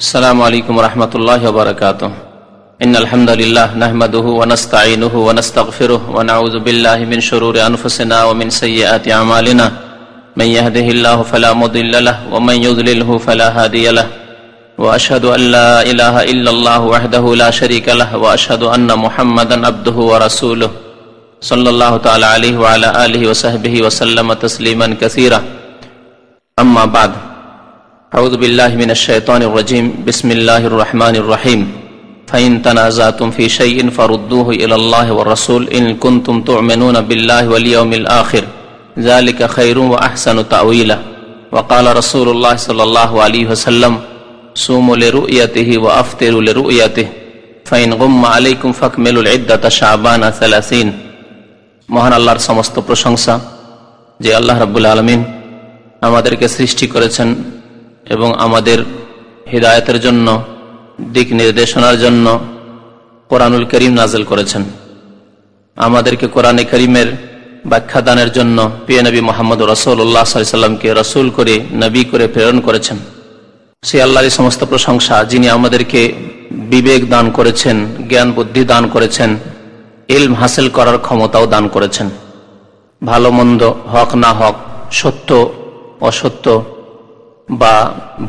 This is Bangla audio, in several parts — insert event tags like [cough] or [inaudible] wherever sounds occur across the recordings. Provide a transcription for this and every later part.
السلام علیکم ورحمۃ اللہ وبرکاتہ۔ ان الحمد للہ نحمده ونستعینه ونستغفره ونعوذ باللہ من شرور انفسنا ومن سیئات اعمالنا۔ من يهده الله فلا مضل له ومن يضلله فلا هادي له۔ واشهد ان لا اله الا الله وحده لا شريك له واشهد ان محمدا عبده ورسوله صلی اللہ تعالی علیہ وعلى آلہ وصحبہ وسلم تسلیما كثيرا اما بعد۔ أعوذ بالله من الشيطان الرجيم بسم الله الرحمن الرحيم فإن تنازعتم في شيء فردوه إلى الله والرسول إن كنتم تؤمنون بالله واليوم الآخر ذلك خير وأحسن تأويلا وقال رسول الله صلى الله عليه وسلم صوموا لرؤيته وأفطروا لرؤيته فإن غم عليكم فاكملوا العدة شعبان ثلاثين মহান আল্লাহর সমস্ত প্রশংসা যে আল্লাহ রাব্বুল আলমিন আমাদেরকে সৃষ্টি করেছেন এবং আমাদের হৃদায়তের জন্য, দিক নির্দেশনার জন্য কোরআনুল করিম নাজেল করেছেন। আমাদেরকে কোরআনে করিমের ব্যাখ্যা দানের জন্য পিয়ে নবী মোহাম্মদ রসৌল্লাহ সাল্লামকে রসুল করে, নবী করে প্রেরণ করেছেন। সে আল্লাহরই সমস্ত প্রশংসা যিনি আমাদেরকে বিবেক দান করেছেন, জ্ঞান বুদ্ধি দান করেছেন, ইলম হাসিল করার ক্ষমতাও দান করেছেন। ভালো মন্দ হক না হক, সত্য, অসত্য বা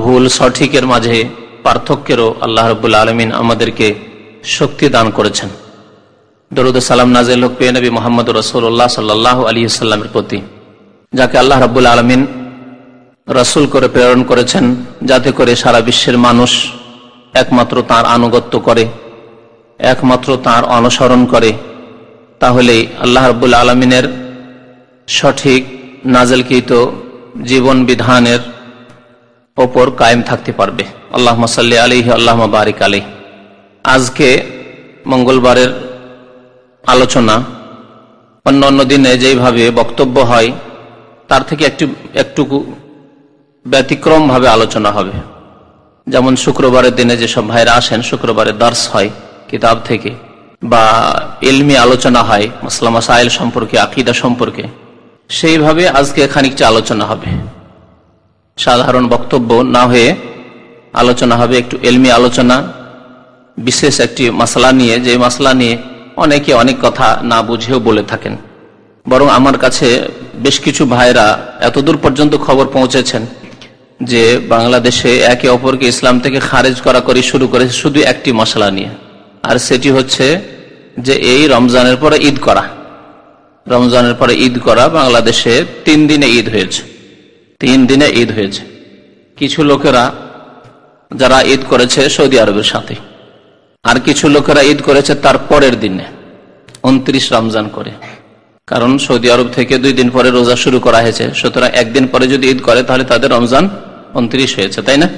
ভুল সঠিকের মাঝে পার্থক্যেরও আল্লাহ রবুল্লা আলমিন আমাদেরকে শক্তি দান করেছেন। দরুদ সালাম নাজেল হক পে নবী মোহাম্মদ রসুল্লাহ সাল্লাহ আলী সাল্লামের প্রতি, যাকে আল্লাহ রবুল্লা আলমিন রসুল করে প্রেরণ করেছেন, যাতে করে সারা বিশ্বের মানুষ একমাত্র তার আনুগত্য করে, একমাত্র তার অনুসরণ করে, তাহলেই আল্লাহ রবুল্লা আলমিনের সঠিক নাজেলকৃত জীবন বিধানের ওপর কায়েম থাকতে পারবে। আল্লাহ মাসাল্লি আলিহি আল্লাহ বারিক আলী আজকে মঙ্গলবারের আলোচনা অন্য অন্য দিনে যেইভাবে বক্তব্য হয়, তার থেকে একটু, একটুকু ব্যতিক্রমভাবে আলোচনা হবে। যেমন শুক্রবারের দিনে যেসব ভাইরা আসেন, শুক্রবারে দার্স হয় কিতাব থেকে, বা এলমি আলোচনা হয় মাসলামা সাহেল সম্পর্কে, আকিদা সম্পর্কে, সেইভাবে আজকে খানিকটা আলোচনা হবে। সাধারণ বক্তব্য না হয়ে আলোচনা হবে, একটু এলমি আলোচনা, বিশেষ একটি মাসলা নিয়ে, যে মাসলা নিয়ে অনেকে অনেক কথা না বুঝেও বলে থাকেন। বরং আমার কাছে বেশ কিছু ভাইরা এতদূর পর্যন্ত খবর পৌঁছেছেন যে বাংলাদেশে একে অপরকে ইসলাম থেকে খারেজ করা করে শুরু করেছে শুধু একটি মশলা নিয়ে। আর সেটি হচ্ছে যে এই রমজানের পরে ঈদ করা। রমজানের পরে ঈদ করা বাংলাদেশে তিন দিনে ঈদ হয়েছে। তিন দিনে ঈদ হয়েছে। কিছু লোকেরা যারা ঈদ করেছে সৌদি আরবের সাথে। আর কিছু লোকেরা ঈদ করেছে তার পরের দিনে, উনত্রিশ রমজান করে। কারণ সৌদি আরব থেকে দুই দিন পরে রোজা শুরু করা হয়েছে। সুতরাং একদিন পরে যদি ঈদ করে, তাহলে তাদের রমজান উনত্রিশ হয়েছে, তাই না?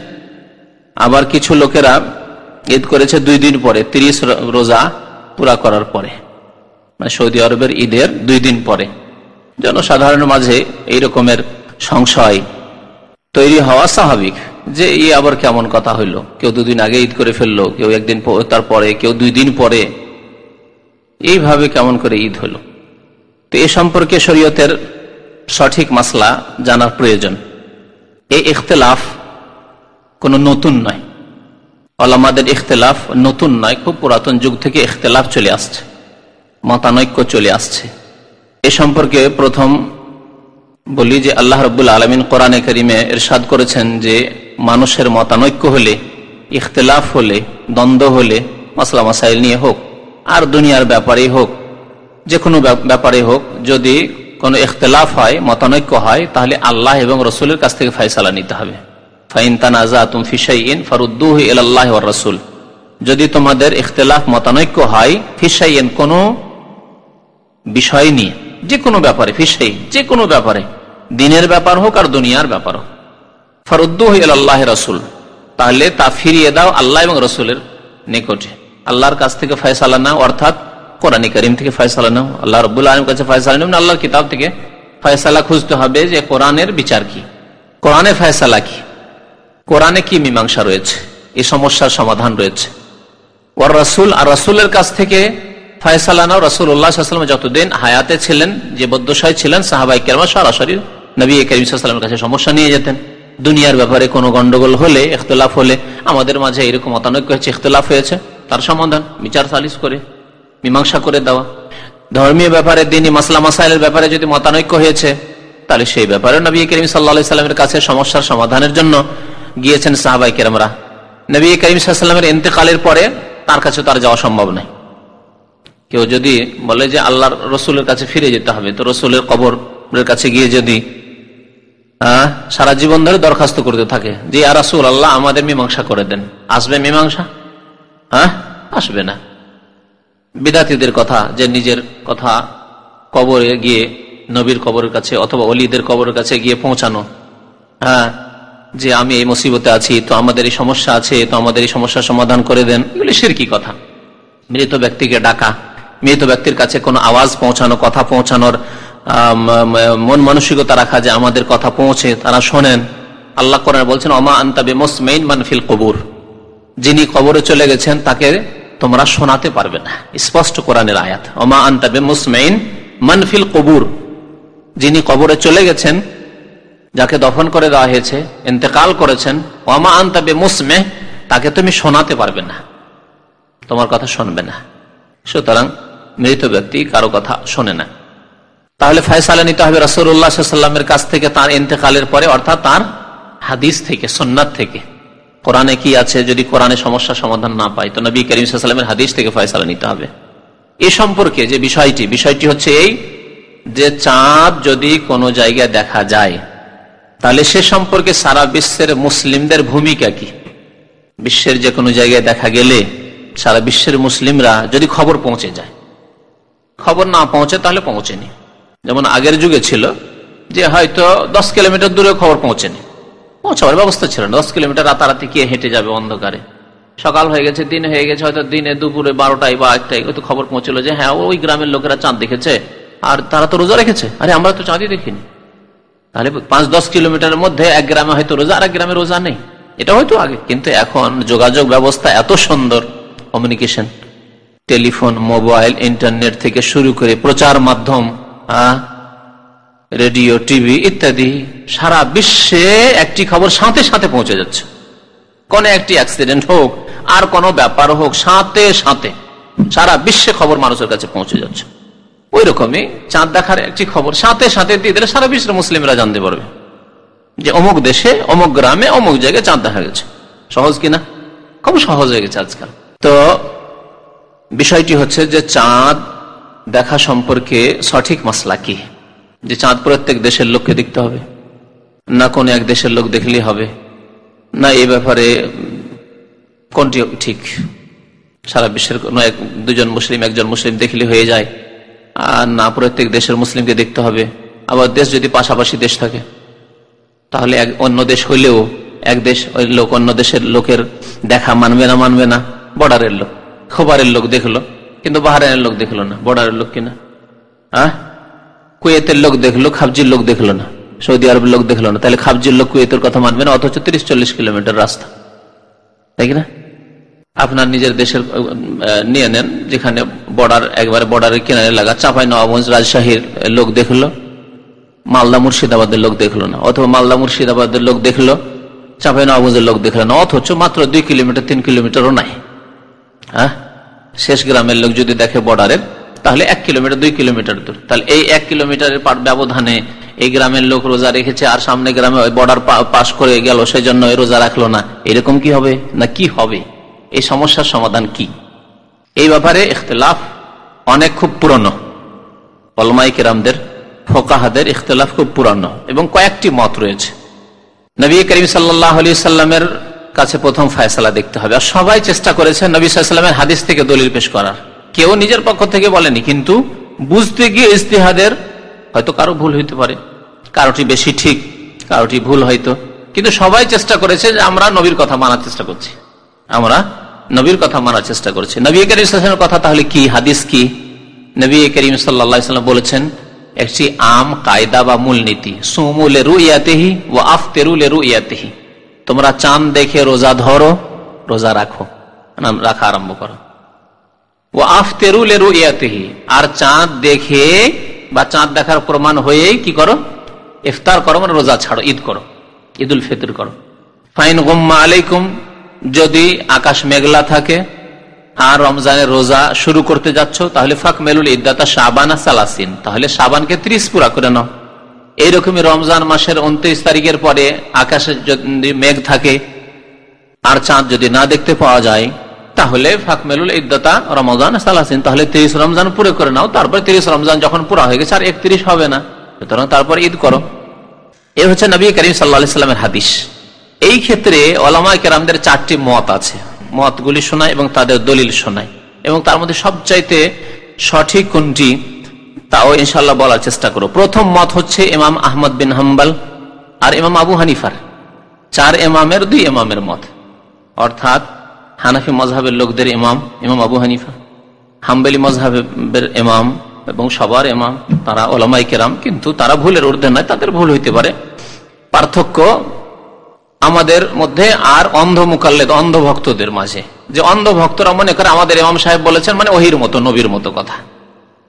আবার কিছু লোকেরা ঈদ করেছে দুই দিন পরে, তিরিশ রোজা পুরা করার পরে। মানে সৌদি আরবের ঈদের দুই দিন পরে। জনসাধারণের মাঝে এই রকমের সংশয় তৈরি হওয়া স্বাভাবিক যে ই আবার কেমন কথা হইল? কেউ দুদিন আগে ঈদ করে ফেলল, কেউ একদিন তারপরে কেউ দুই দিন পরে। এইভাবে কেমন করে ঈদ হলো? তো এ সম্পর্কে শরীয়তের সঠিক মাসলা জানার প্রয়োজন। এই ইখতলাফ কোনো নতুন নয়। আলামাদের ইখতলাফ নতুন নয়, খুব পুরাতন যুগ থেকে ইখতলাফ চলে আসছে। মতানৈক্য চলে আসছে। এ সম্পর্কে প্রথম বলি যে আল্লাহ রব্বুল আলমিন কোরআনে করিমে এরশাদ করেছেন যে মানুষের মতানৈক্য হলে, ইখতলাফ হলে, দ্বন্দ্ব হলে মশলা মাসাইল নিয়ে হোক, আর দুনিয়ার ব্যাপারেই হোক যে কোনো ব্যাপারে হোক, যদি কোনো ইখতলাফ হয়, মতানৈক্য হয়, তাহলে আল্লাহ এবং রসুলের কাছ থেকে ফয়সালা নিতে হবে। ফাইন তানাজা তুম ফিসাইন ফারুদ্দুহ আল্লাহ রসুল। যদি তোমাদের ইখতলাফ, মতানৈক্য হয় ফিসাইন কোনো বিষয় নিয়ে যে কোনো ব্যাপারে ফিসাই যে কোনো ব্যাপারে দিনের ব্যাপার হোক আর দুনিয়ার ব্যাপার হোক। ফরুদ্দুহ আল্লাহ রসুল। তাহলে তা ফিরিয়ে দাও আল্লাহ এবং রসুলের নিকটে। আল্লাহর কাছ থেকে ফয়সালা নাও, অর্থাৎ কোরআনী করিম থেকে ফয়সালা নাও। আল্লাহ রবুল্লা আলম কাছে ফয়সালা নেব আল্লাহর কিতাব থেকে ফয়সালা খুঁজতে হবে যে কোরআনের বিচার কি। কোরআনের ফয়সালা কি? কোরআনে কি মীমাংসা রয়েছে? এই সমস্যার সমাধান রয়েছে। ওর রসুল, আর রসুলের কাছ থেকে ফয়সালা নাও। রসুল উল্লাহাম যতদিন হায়াতে ছিলেন যে বদ্ধশায় ছিলেন সাহাবাই কেরমা সরাসরি নবী করিমের কাছে সমস্যা নিয়ে যেতেন। দুনিয়ার ব্যাপারে কোনো গন্ডগোল হলে, ইখতলাফ হলে আমাদের মাঝে এরকম মতানৈক্য হয়েছে ইখতলাফ হয়েছে। তার সমাধান, বিচার সালিস করে, মীমাংসা করে দেওয়া। ধর্মীয় ব্যাপারে, দিনী মাসলা মাসাইলের ব্যাপারে যদি মতানৈক্য হয়েছে, তাহলে সেই ব্যাপারে নবী করিম সাল্লা সাল্লামের কাছে সমস্যার সমাধানের জন্য গিয়েছেন সাহাবাই কেরামরা। নবী করিম সাল্লামের ইন্তেকালের পরে তার কাছে তার যাওয়া সম্ভব নয় কেউ যদি বলে যে আল্লাহর রসুলের কাছে ফিরে যেতে হবে, তো রসুলের কবরের কাছে গিয়ে যদি সারা জীবন ধরে দরখাস্ত করতে থাকে। যে আর আল্লাহ আমাদের মীমাংসা করে দেন। আসবে মীমাংসা? হ্যাঁ? আসবে না। বিদাতিদের কথা, যে নিজের কথা কবরে গিয়ে, নবীর কবরের কাছে অথবা অলিদের কবরের কাছে গিয়ে পৌঁছানো। হ্যাঁ? যে, আমি এই মুসিবতে আছি, তো আমাদের এই সমস্যা আছে, তো আমাদের এই সমস্যার সমাধান করে দেন। এগুলি কি কথা। মৃত ব্যক্তিকে ডাকা। মৃত ব্যক্তির কাছে কোনো আওয়াজ পৌঁছানো, কথা পৌঁছানোর মন মানসিকতা রাখা যে আমাদের কথা পৌঁছে, তারা শোনেন। আল্লাহ করেন বলছেন অমা আন্তাবে মোসমেইন মানফিল কবুর। যিনি কবরে চলে গেছেন, তাকে তোমরা শোনাতে পারবে না। স্পষ্ট কোরআনের আয়াত অমা আন্তাবে মুসমেইন মানফিল কবুর। যিনি কবরে চলে গেছেন, যাকে দফন করে দেওয়া হয়েছে, ইন্তেকাল করেছেন অমা আন্তাবে মুসমে তাকে তুমি শোনাতে পারবে না। তোমার কথা শুনবে না। সুতরাং মৃত ব্যক্তি কারও কথা শোনে না। তাহলে ফয়সালা নিতে হবে রসুল্লাহামের কাছ থেকে তার ইন্তেকালের পরে, অর্থাৎ তার হাদিস থেকে সন্ন্যাত থেকে। কোরআনে কি আছে? যদি কোরআনে সমস্যা সমাধান না পাই তো নবী করিমের হাদিস থেকে ফয়সালা নিতে হবে। এ সম্পর্কে যে বিষয়টি বিষয়টি হচ্ছে এই যে চাঁদ যদি কোনো জায়গায় দেখা যায়, তাহলে সে সম্পর্কে সারা বিশ্বের মুসলিমদের ভূমিকা কি? বিশ্বের যে কোনো জায়গায় দেখা গেলে সারা বিশ্বের মুসলিমরা যদি খবর পৌঁছে যায়, খবর না পৌঁছে তাহলে পৌঁছেনি। যেমন আগের যুগে ছিল, যে হয়তো দশ কিলোমিটার দূরে খবর পৌঁছেনি। পৌঁছাবার ব্যবস্থা ছিল না। দশ কিলোমিটার রাতারাতি কে হেঁটে যাবে অন্ধকারে। সকাল হয়ে গেছে, দিন হয়ে গেছে, হয়তো দিনে দুপুরে বারোটায় বা একটাই হয়তো খবর পৌঁছলো যে হ্যাঁ ওই গ্রামের লোকেরা চাঁদ দেখেছে, আর তারা তো রোজা রেখেছে। আরে, আমরা তো চাঁদই দেখিনি। তাহলে পাঁচ, দশ কিলোমিটারের মধ্যে এক গ্রামে হয়তো রোজা আর এক গ্রামে রোজা নেই। এটা হয়তো আগে, কিন্তু এখন যোগাযোগ ব্যবস্থা এত সুন্দর কমিউনিকেশন টেলিফোন, মোবাইল, ইন্টারনেট থেকে শুরু করে প্রচার মাধ্যম রেডিও, টিভি ইত্যাদি সারা বিশ্বে একটি খবর সাথে সাথে পৌঁছে যাচ্ছে। কোন একটি অ্যাক্সিডেন্ট হোক, আর কোন ব্যাপার হোক, সাথে সাথে সারা বিশ্বে খবর মানুষের কাছে পৌঁছে যাচ্ছে। ওই রকমই চাঁদ দেখার একটি খবর সাথে সাথে দিয়ে দিলে সারা বিশ্বের মুসলিমরা জানতে পারবে। যে অমুক দেশে, অমুক গ্রামে, অমুক জায়গায় চাঁদ দেখা গেছে। সহজ কিনা খুব সহজ হয়ে গেছে আজকাল। তো বিষয়টি হচ্ছে যে চাঁদ দেখা সম্পর্কে সঠিক মশলা কি? যে চাঁদ প্রত্যেক দেশের লোককে দেখতে হবে। না কোন এক দেশের লোক দেখলেই হবে। না এ ব্যাপারে কোনটি ঠিক? সারা বিশ্বের কোন এক, দুজন মুসলিম, একজন মুসলিম দেখলে হয়ে যায়। আর না প্রত্যেক দেশের মুসলিমকে দেখতে হবে। আবার দেশ যদি পাশাপাশি দেশ থাকে, তাহলে এক, অন্য দেশ হইলেও এক দেশ, ওই লোক অন্য দেশের লোকের দেখা মানবে না মানবে না। বর্ডারের লোক, খোবারের লোক দেখল। কিন্তু বাহারানের লোক দেখল না, বর্ডারের লোক কিনা? হ্যাঁ কুয়েতের লোক দেখল, খাবজির লোক দেখল না, সৌদি আরবের লোক দেখল না। তাহলে খাবজির লোক কুয়েতের কথা মানবে না অথচ তিরিশ চল্লিশ কিলোমিটার রাস্তা। তাই না আপনার নিজের দেশের নিয়ে নেন, যেখানে বর্ডার, একবারে বর্ডারের কিনারে লাগা চাপাই নবাবগঞ্জ রাজশাহীর লোক দেখল, মালদা মুর্শিদাবাদের লোক দেখল না, অথবা মালদা মুর্শিদাবাদের লোক দেখল, চাপাই নবাবগঞ্জের লোক দেখল না, অথচ মাত্র দুই কিলোমিটার, তিন কিলোমিটারও নাই। হ্যাঁ শেষ গ্রামের লোক যদি দেখে বর্ডারের তাহলে এক কিলোমিটার দুই কিলোমিটার দূর। তাহলে এই এক কিলোমিটারের ব্যবধানে এই গ্রামের লোক রোজা রেখেছে আর সামনে গ্রামে বর্ডার পাশ করে গেল সেই জন্য রোজা রাখল না। এরকম কি হবে? না কি হবে? এই সমস্যার সমাধান কি? এই ব্যাপারে ইখতলাফ অনেক খুব পুরনো। অলমাই কেরামদের, ফোকাহাদের ইখতলাফ খুব পুরানো এবং কয়েকটি মত রয়েছে। নবী করিম সাল্লাহ আলি সাল্লামের কাছে প্রথম ফায়সালা দেখতে হবে। আর সবাই চেষ্টা করেছে নবী সাল্লামের হাদিস থেকে দলিল পেশ করার। কেউ নিজের পক্ষ থেকে বলেনি, কিন্তু বুঝতে গিয়ে ইস্তিহাদের হয়তো কারও ভুল হইতে পারে। কারোটি বেশি ঠিক, কারোটি ভুল হয়তো। কিন্তু সবাই চেষ্টা করেছে যে আমরা নবীর কথা মানার চেষ্টা করছি। আমরা নবীর কথা মানার চেষ্টা করছি। নবী করিমের কথা তাহলে কি? হাদিস কি? নবী করিম সাল্লাম বলেছেন, একটি আম কায়দা বা মূলনীতি, সুমুলে রু ইয়াতেহি ও আফতেরুলে রু ইয়াতেহি তোমরা চাঁদ দেখে রোজা ধরো, রোজা রাখো। রাখা আরম্ভ করো। ও আফতেরুল ইয়াতেহি। আর চাঁদ দেখে বা চাঁদ দেখার প্রমাণ হয়ে কি করো? ইফতার করো মানে রোজা ছাড়ো, ঈদ করো, ঈদুল ফিতর করো। ফাইন গোম্মা আলাইকুম। যদি আকাশ মেঘলা থাকে আর রমজানের রোজা শুরু করতে যাচ্ছ, তাহলে ফাক মেলুল ইদ্দাতা সাবানা সালাসিন। তাহলে সাবানকে ত্রিশ পুরা করে নাও। এইরকমই রমজান মাসের উনত্রিশ তারিখের পরে আকাশে যদি মেঘ থাকে আর চাঁদ যদি না দেখতে পাওয়া যায়, তাহলে ফাকমেলুল ইদ্দাতা রমজান সালাসিন। তাহলে তিরিশ রমজান পুরো করে নাও, তারপর তিরিশ রমজান যখন পুরো হয়ে গেছে, আর একত্রিশ হবে না। সুতরাং তারপর ঈদ করো। এ হচ্ছে নবী করিম সাল্লা সাল্লামের হাদিস। এই ক্ষেত্রে ওলামায় কেরামদের চারটি মত আছে। মতগুলি শোনায় এবং তাদের দলিল শোনায়। এবং তার মধ্যে সবচাইতে সঠিক কোনটি তাও ইনশাল্লাহ বলার চেষ্টা করো। প্রথম মত হচ্ছে ইমাম আহমদ বিন হাম্বাল আর ইমাম আবু হানিফার। চার ইমামের, দুই ইমামের মত। অর্থাৎ হানাফি মজহাবের লোকদের ইমাম ইমাম আবু হানিফা। হাম্বেলি মজহাবের ইমাম এবং সবার ইমাম, তারা ওলামাই কেরাম। কিন্তু তারা ভুলের ঊর্ধ্বে নয়, তাদের ভুল হইতে পারে। পার্থক্য আমাদের মধ্যে আর অন্ধ মুকাল্লেদ অন্ধ ভক্তদের মাঝে। যে অন্ধ ভক্তরা মনে করে আমাদের ইমাম সাহেব বলেছেন মানে ওহির মতো, নবীর মতো কথা।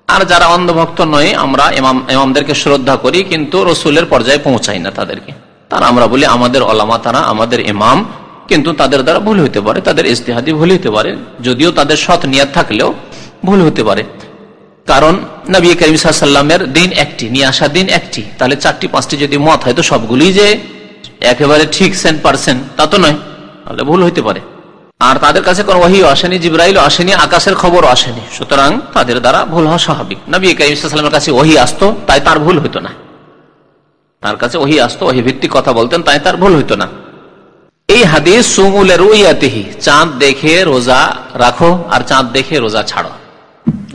আর যারা অন্ধভক্ত নয় আমরা ইমাম, ইমামদেরকে শ্রদ্ধা করি, কিন্তু রসুলের পর্যায়ে পৌঁছাই না তাদেরকে। তারা আমরা বলি আমাদের অলামা তারা আমাদের ইমাম, কিন্তু তাদের দ্বারা ভুল হইতে পারে, তাদের ইস্তেহাদি ভুল হইতে পারে, যদিও তাদের সৎ নিয়াদ থাকলেও ভুল হতে পারে। কারণ নবী করিম দিন একটি নিয়ে আসা দিন একটি, তাহলে চারটি, পাঁচটি যদি মত হয়, তো সবগুলি যে একেবারে ঠিক সেন্ট পার্সেন্ট, তা তো নয়, তাহলে ভুল হইতে পারে। আর তাদের কাছে কোনো ওহি আসেনি জিব্রাইল আসেনি, আকাশের খবর আসেনি। সুতরাং তাদের দ্বারা ভুল হওয়া স্বাভাবিক। নবী করিমের কাছে ওহি আসতো, তাই তার ভুল হইতো না। তার কাছে ওহি আসতো ওহি ভিত্তিক কথা বলতেন, তাই তার ভুল হইতো না। এই হাদিস সুমুলের ওইয়াতেহি চাঁদ দেখে রোজা রাখো আর চাঁদ দেখে রোজা ছাড়ো।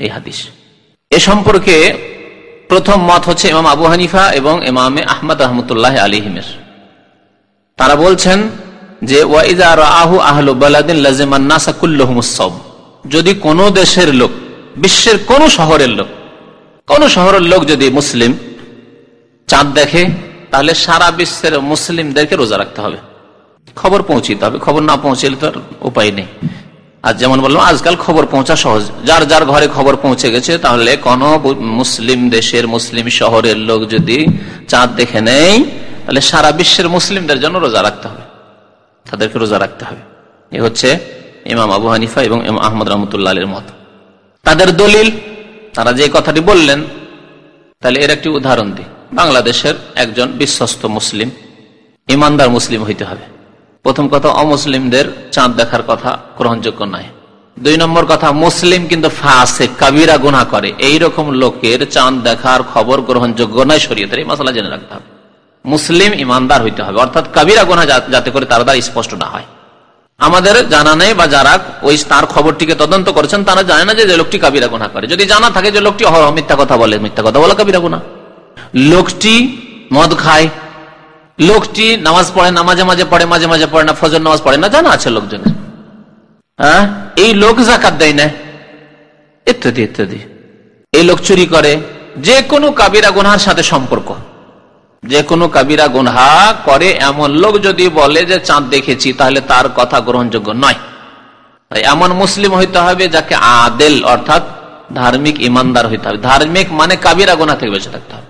এই হাদিস। এ সম্পর্কে প্রথম মত হচ্ছে ইমাম আবু হানিফা এবং ইমামে আহমদ রহমতুল্লাহ আলিহিমের তারা বলছেন যে আহু আহলু বালাদিন যদি কোন দেশের লোক, বিশ্বের কোন শহরের লোক, কোন শহরের লোক যদি মুসলিম চাঁদ দেখে, তাহলে সারা বিশ্বের মুসলিমদেরকে রোজা রাখতে হবে। খবর পৌঁছিতে হবে। খবর না পৌঁছলে তো উপায় নেই। আর যেমন বললাম, আজকাল খবর পৌঁছা সহজ। যার যার ঘরে খবর পৌঁছে গেছে, তাহলে কোন মুসলিম দেশের, মুসলিম শহরের লোক যদি চাঁদ দেখে নেই, তাহলে সারা বিশ্বের মুসলিমদের জন্য রোজা রাখতে হবে। তাদেরকে রোজা রাখতে হবে। এ হচ্ছে ইমাম আবু হানিফা এবং আহমদ রহমতুল্লাহ মত। তাদের দলিল, তারা যে কথাটি বললেন, তাহলে এর একটি উদাহরণ দিই। বাংলাদেশের একজন বিশ্বস্ত মুসলিম, ইমানদার মুসলিম হইতে হবে। প্রথম কথা, অমুসলিমদের চাঁদ দেখার কথা গ্রহণযোগ্য নয়। দুই নম্বর কথা, মুসলিম কিন্তু ফাঁসে কাবিরা গুনা করে এই রকম লোকের চাঁদ দেখার খবর গ্রহণযোগ্য নয় শরীয়তের। এই মশলা জেনে রাখতে হবে। মুসলিম ইমানদার হইতে হবে। অর্থাৎ কাবিরা গোনা যাতে করে তার দ্বারা স্পষ্ট না হয়। আমাদের জানা নেই বা যারা ওই তার খবরটিকে তদন্ত করেছেন, তারা জানে না যে লোকটি কাবিরা গোনা করে। যদি জানা থাকে যে লোকটি মিথ্যা কথা বলে, মিথ্যা কথা বলে কাবিরা গোনা। লোকটি মদ খায়। লোকটি নামাজ পড়ে না, মাঝে মাঝে পড়ে, মাঝে মাঝে পড়ে না, ফজর নামাজ পড়ে না, জানা আছে লোকজনের। হ্যাঁ এই লোক জাকাত দেয় না। ইত্যাদি ইত্যাদি। এই লোক চুরি করে। যে কোনো কাবিরা গুনহার সাথে সম্পর্ক। যে কোনো কাবিরা গুনহা করে এমন লোক যদি বলে যে চাঁদ দেখেছি, তাহলে তার কথা গ্রহণযোগ্য নয়। এমন মুসলিম হইতে হবে যাকে আদেল অর্থাৎ ধার্মিক ইমানদার হইতে হবে। ধার্মিক মানে কাবিরা গোনা থেকে বেঁচে থাকতে হবে।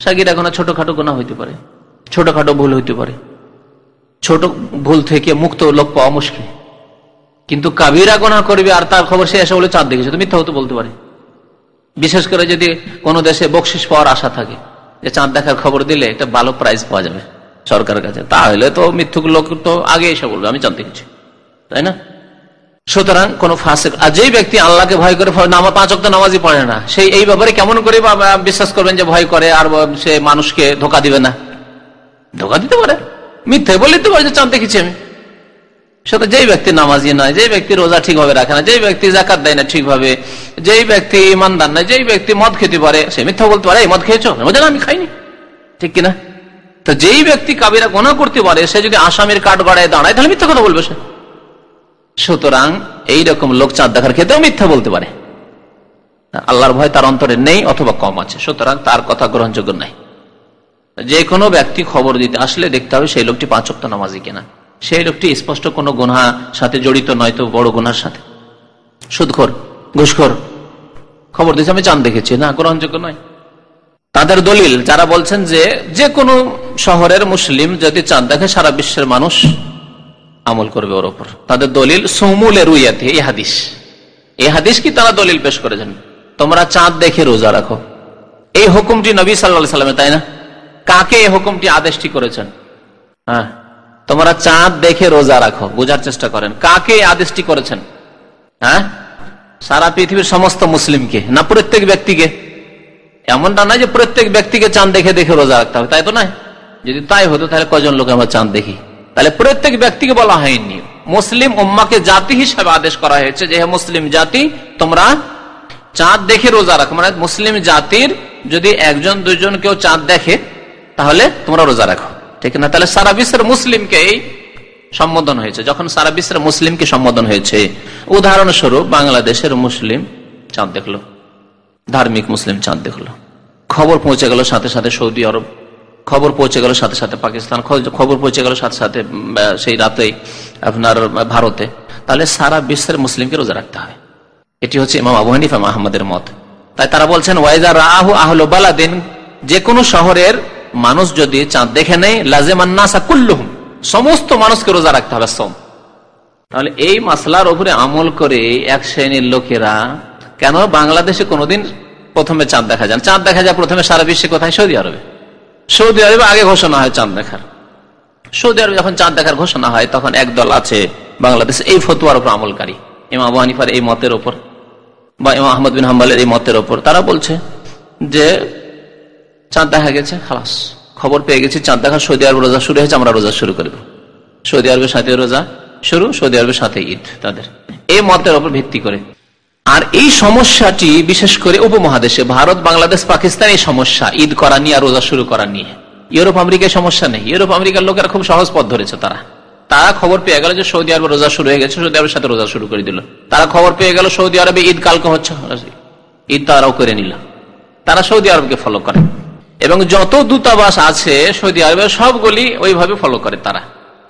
সাকিরা গোনা ছোটখাটো গোনা হইতে পারে, ছোটখাটো ভুল হইতে পারে। ছোট ভুল থেকে মুক্ত লোক পাওয়া মুশকিল। কিন্তু কাবিরা গোনা করবে আর তার খবর সে এসে বলে, চাঁদ দেখেছে। তো মিথ্যা হতে বলতে পারে। বিশেষ করে যদি কোনো দেশে বকশিস পাওয়ার আশা থাকে। যে চাঁদ দেখার খবর দিলে একটা ভালো প্রাইজ পাওয়া যাবে সরকারের কাছে। তাহলে তো মিথ্যুক লোক তো আগে এসে বলবে, আমি চাঁদ দেখেছি তাই না? সুতরাং কোন ফাঁসে আর যেই ব্যক্তি আল্লাহকে ভয় করে নামা পাঁচ অক্ট নামাজি পড়ে না, সেই এই ব্যাপারে কেমন করে বিশ্বাস করবেন যে ভয় করে আর সে মানুষকে ধোকা দিবে না? ধোকা দিতে পারে। মিথ্যে বলে দিতে পারে যে চাঁদ দেখেছি আমি। সেটা যেই ব্যক্তি নামাজি নয়, যেই ব্যক্তি রোজা ঠিকভাবে রাখে না, যেই ব্যক্তি জাকাত দেয় না ঠিকভাবে, যেই ব্যক্তি ইমানদার নয়, যেই ব্যক্তি মদ খেতে পারে, সে মিথ্যা বলতে পারে মদ খেয়েছ? খেয়েছো আমি খাইনি। ঠিক কিনা? তো যেই ব্যক্তি কাবিরা গোনা করতে পারে, সে যদি আসামের কাঠ গড়ায় দাঁড়ায়, তাহলে মিথ্যা কথা বলবে সে। সুতরাং এইরকম লোক চাঁদ দেখার ক্ষেত্রেও মিথ্যা বলতে পারে। আল্লাহর ভয় তার অন্তরে নেই অথবা কম আছে, সুতরাং তার কথা গ্রহণযোগ্য নাই। যে কোনো ব্যক্তি খবর দিতে আসলে দেখতে হবে, সেই লোকটি পাঁচ নামাজি কিনা। সেই লোকটি স্পষ্ট কোনো গুনহা সাথে জড়িত নয় তো বড় গুনার সাথে। সুদখোর, ঘুষখোর, খবর দিয়েছে, আমি চান দেখেছি। না, গ্রহণযোগ্য নয়। তাদের দলিল, যারা বলছেন যে যে কোনো শহরের মুসলিম যদি চাঁদ দেখে সারা বিশ্বের মানুষ আমল করবে ওর ওপর। তাদের দলিল সমুলের রুইয়াতে, এই হাদিস। এই হাদিস কি তারা দলিল পেশ করেছেন? তোমরা চাঁদ দেখে রোজা রাখো। এই হুকুমটি নবী সাল্লা সাল্লামে তাই না? কাকে এই হুকুমটি আদেশটি করেছেন? হ্যাঁ। তোমরা চাঁদ দেখে রোজা রাখো, বোঝার চেষ্টা করেন। কাকে আদেশটি করেছেন? হ্যাঁ? সারা পৃথিবীর সমস্ত মুসলিমকে, না প্রত্যেক ব্যক্তিকে? এমনটা নয় যে প্রত্যেক ব্যক্তিকে চাঁদ দেখে দেখে রোজা রাখতে হবে, তাই তো নয়? যদি তাই হতো, তাহলে কজন লোক আমরা চাঁদ দেখি? তাহলে প্রত্যেক ব্যক্তিকে বলা হয়নি। মুসলিম উম্মাকে জাতি হিসাবে আদেশ করা হয়েছে যে মুসলিম জাতি, তোমরা চাঁদ দেখে রোজা রাখো। মানে মুসলিম জাতির যদি একজন দুজন কেউ চাঁদ দেখে, তাহলে তোমরা রোজা রাখো। ঠিক না? তাহলে সারা বিশ্বের মুসলিমকে এই সম্বোধন হয়েছে। যখন সারা বিশ্বের মুসলিমকে সম্বোধন হয়েছে, উদাহরণস্বরূপ বাংলাদেশের মুসলিম চাঁদ দেখল, ধার্মিক মুসলিম চাঁদ দেখল। খবর পৌঁছে গেল সাথে সাথে সৌদি আরব, খবর পৌঁছে গেল সাথে সাথে পাকিস্তান খবর পৌঁছে গেল সাথে সাথে সেই রাতেই আপনার ভারতে। তাহলে সারা বিশ্বের মুসলিমকে রোজা রাখতে হয়। এটি হচ্ছে ইমাম আবু হানিফা মাহমদের মত। তাই তারা বলছেন, ওয়াইজা রাহু আহল বালাদিন যে কোনো শহরের মানুষ যদি চাঁদ দেখে লাজেমান্নাসা কুল্লুহুম। সমস্ত মানুষকে রোজা রাখতে হবে সোম। তাহলে এই মাসলার উপরে আমল করে এক শ্রেণির লোকেরা কেন বাংলাদেশে কোনোদিন প্রথমে চাঁদ দেখা যায় চাঁদ দেখা যায় প্রথমে সারা বিশ্বে কোথায়? সৌদি আরবে। সৌদি আরবে আগে ঘোষণা হয় চাঁদ দেখার। সৌদি আরবে যখন চাঁদ দেখার ঘোষণা হয়, তখন একদল আছে বাংলাদেশ এই ফতুয়ার উপর আমলকারী। ইমা আবু হানিফার এই মতের ওপর বা ইমা আহমদ বিন হাম্বালের এই মতের ওপর তারা বলছে যে চাঁদ দেখা গেছে, খালাস। খবর পেয়ে গেছি, চাঁদ দেখা সৌদি আরব রোজা শুরু হয়েছে, আমরা রোজা শুরু করব। সৌদি আরবের সাথে রোজা শুরু, সৌদি আরবের সাথে ঈদ, তাদের। এই মতের ওপর ভিত্তি করে। আর এই সমস্যাটি বিশেষ করে উপমহাদেশে, ভারত, বাংলাদেশ, পাকিস্তান, এই সমস্যা, ঈদ করা নিয়ে আর রোজা শুরু করা নিয়ে। ইউরোপ, আমেরিকায় সমস্যা নেই। ইউরোপ, আমেরিকার লোকেরা খুব সহজ পথ ধরেছে তারা। তারা খবর পেয়ে গেল যে সৌদি আরবে রোজা শুরু হয়ে গেছে, সৌদি আরবের সাথে রোজা শুরু করে দিল। তারা খবর পেয়ে গেল সৌদি আরবে ঈদ কালকে হচ্ছে। ঈদ তারাও করে নিল। তারা সৌদি আরবকে ফলো করে। এবং যত দূতাবাস আছে সৌদি আরবে, সবগুলি ওইভাবে ফলো করে তারা।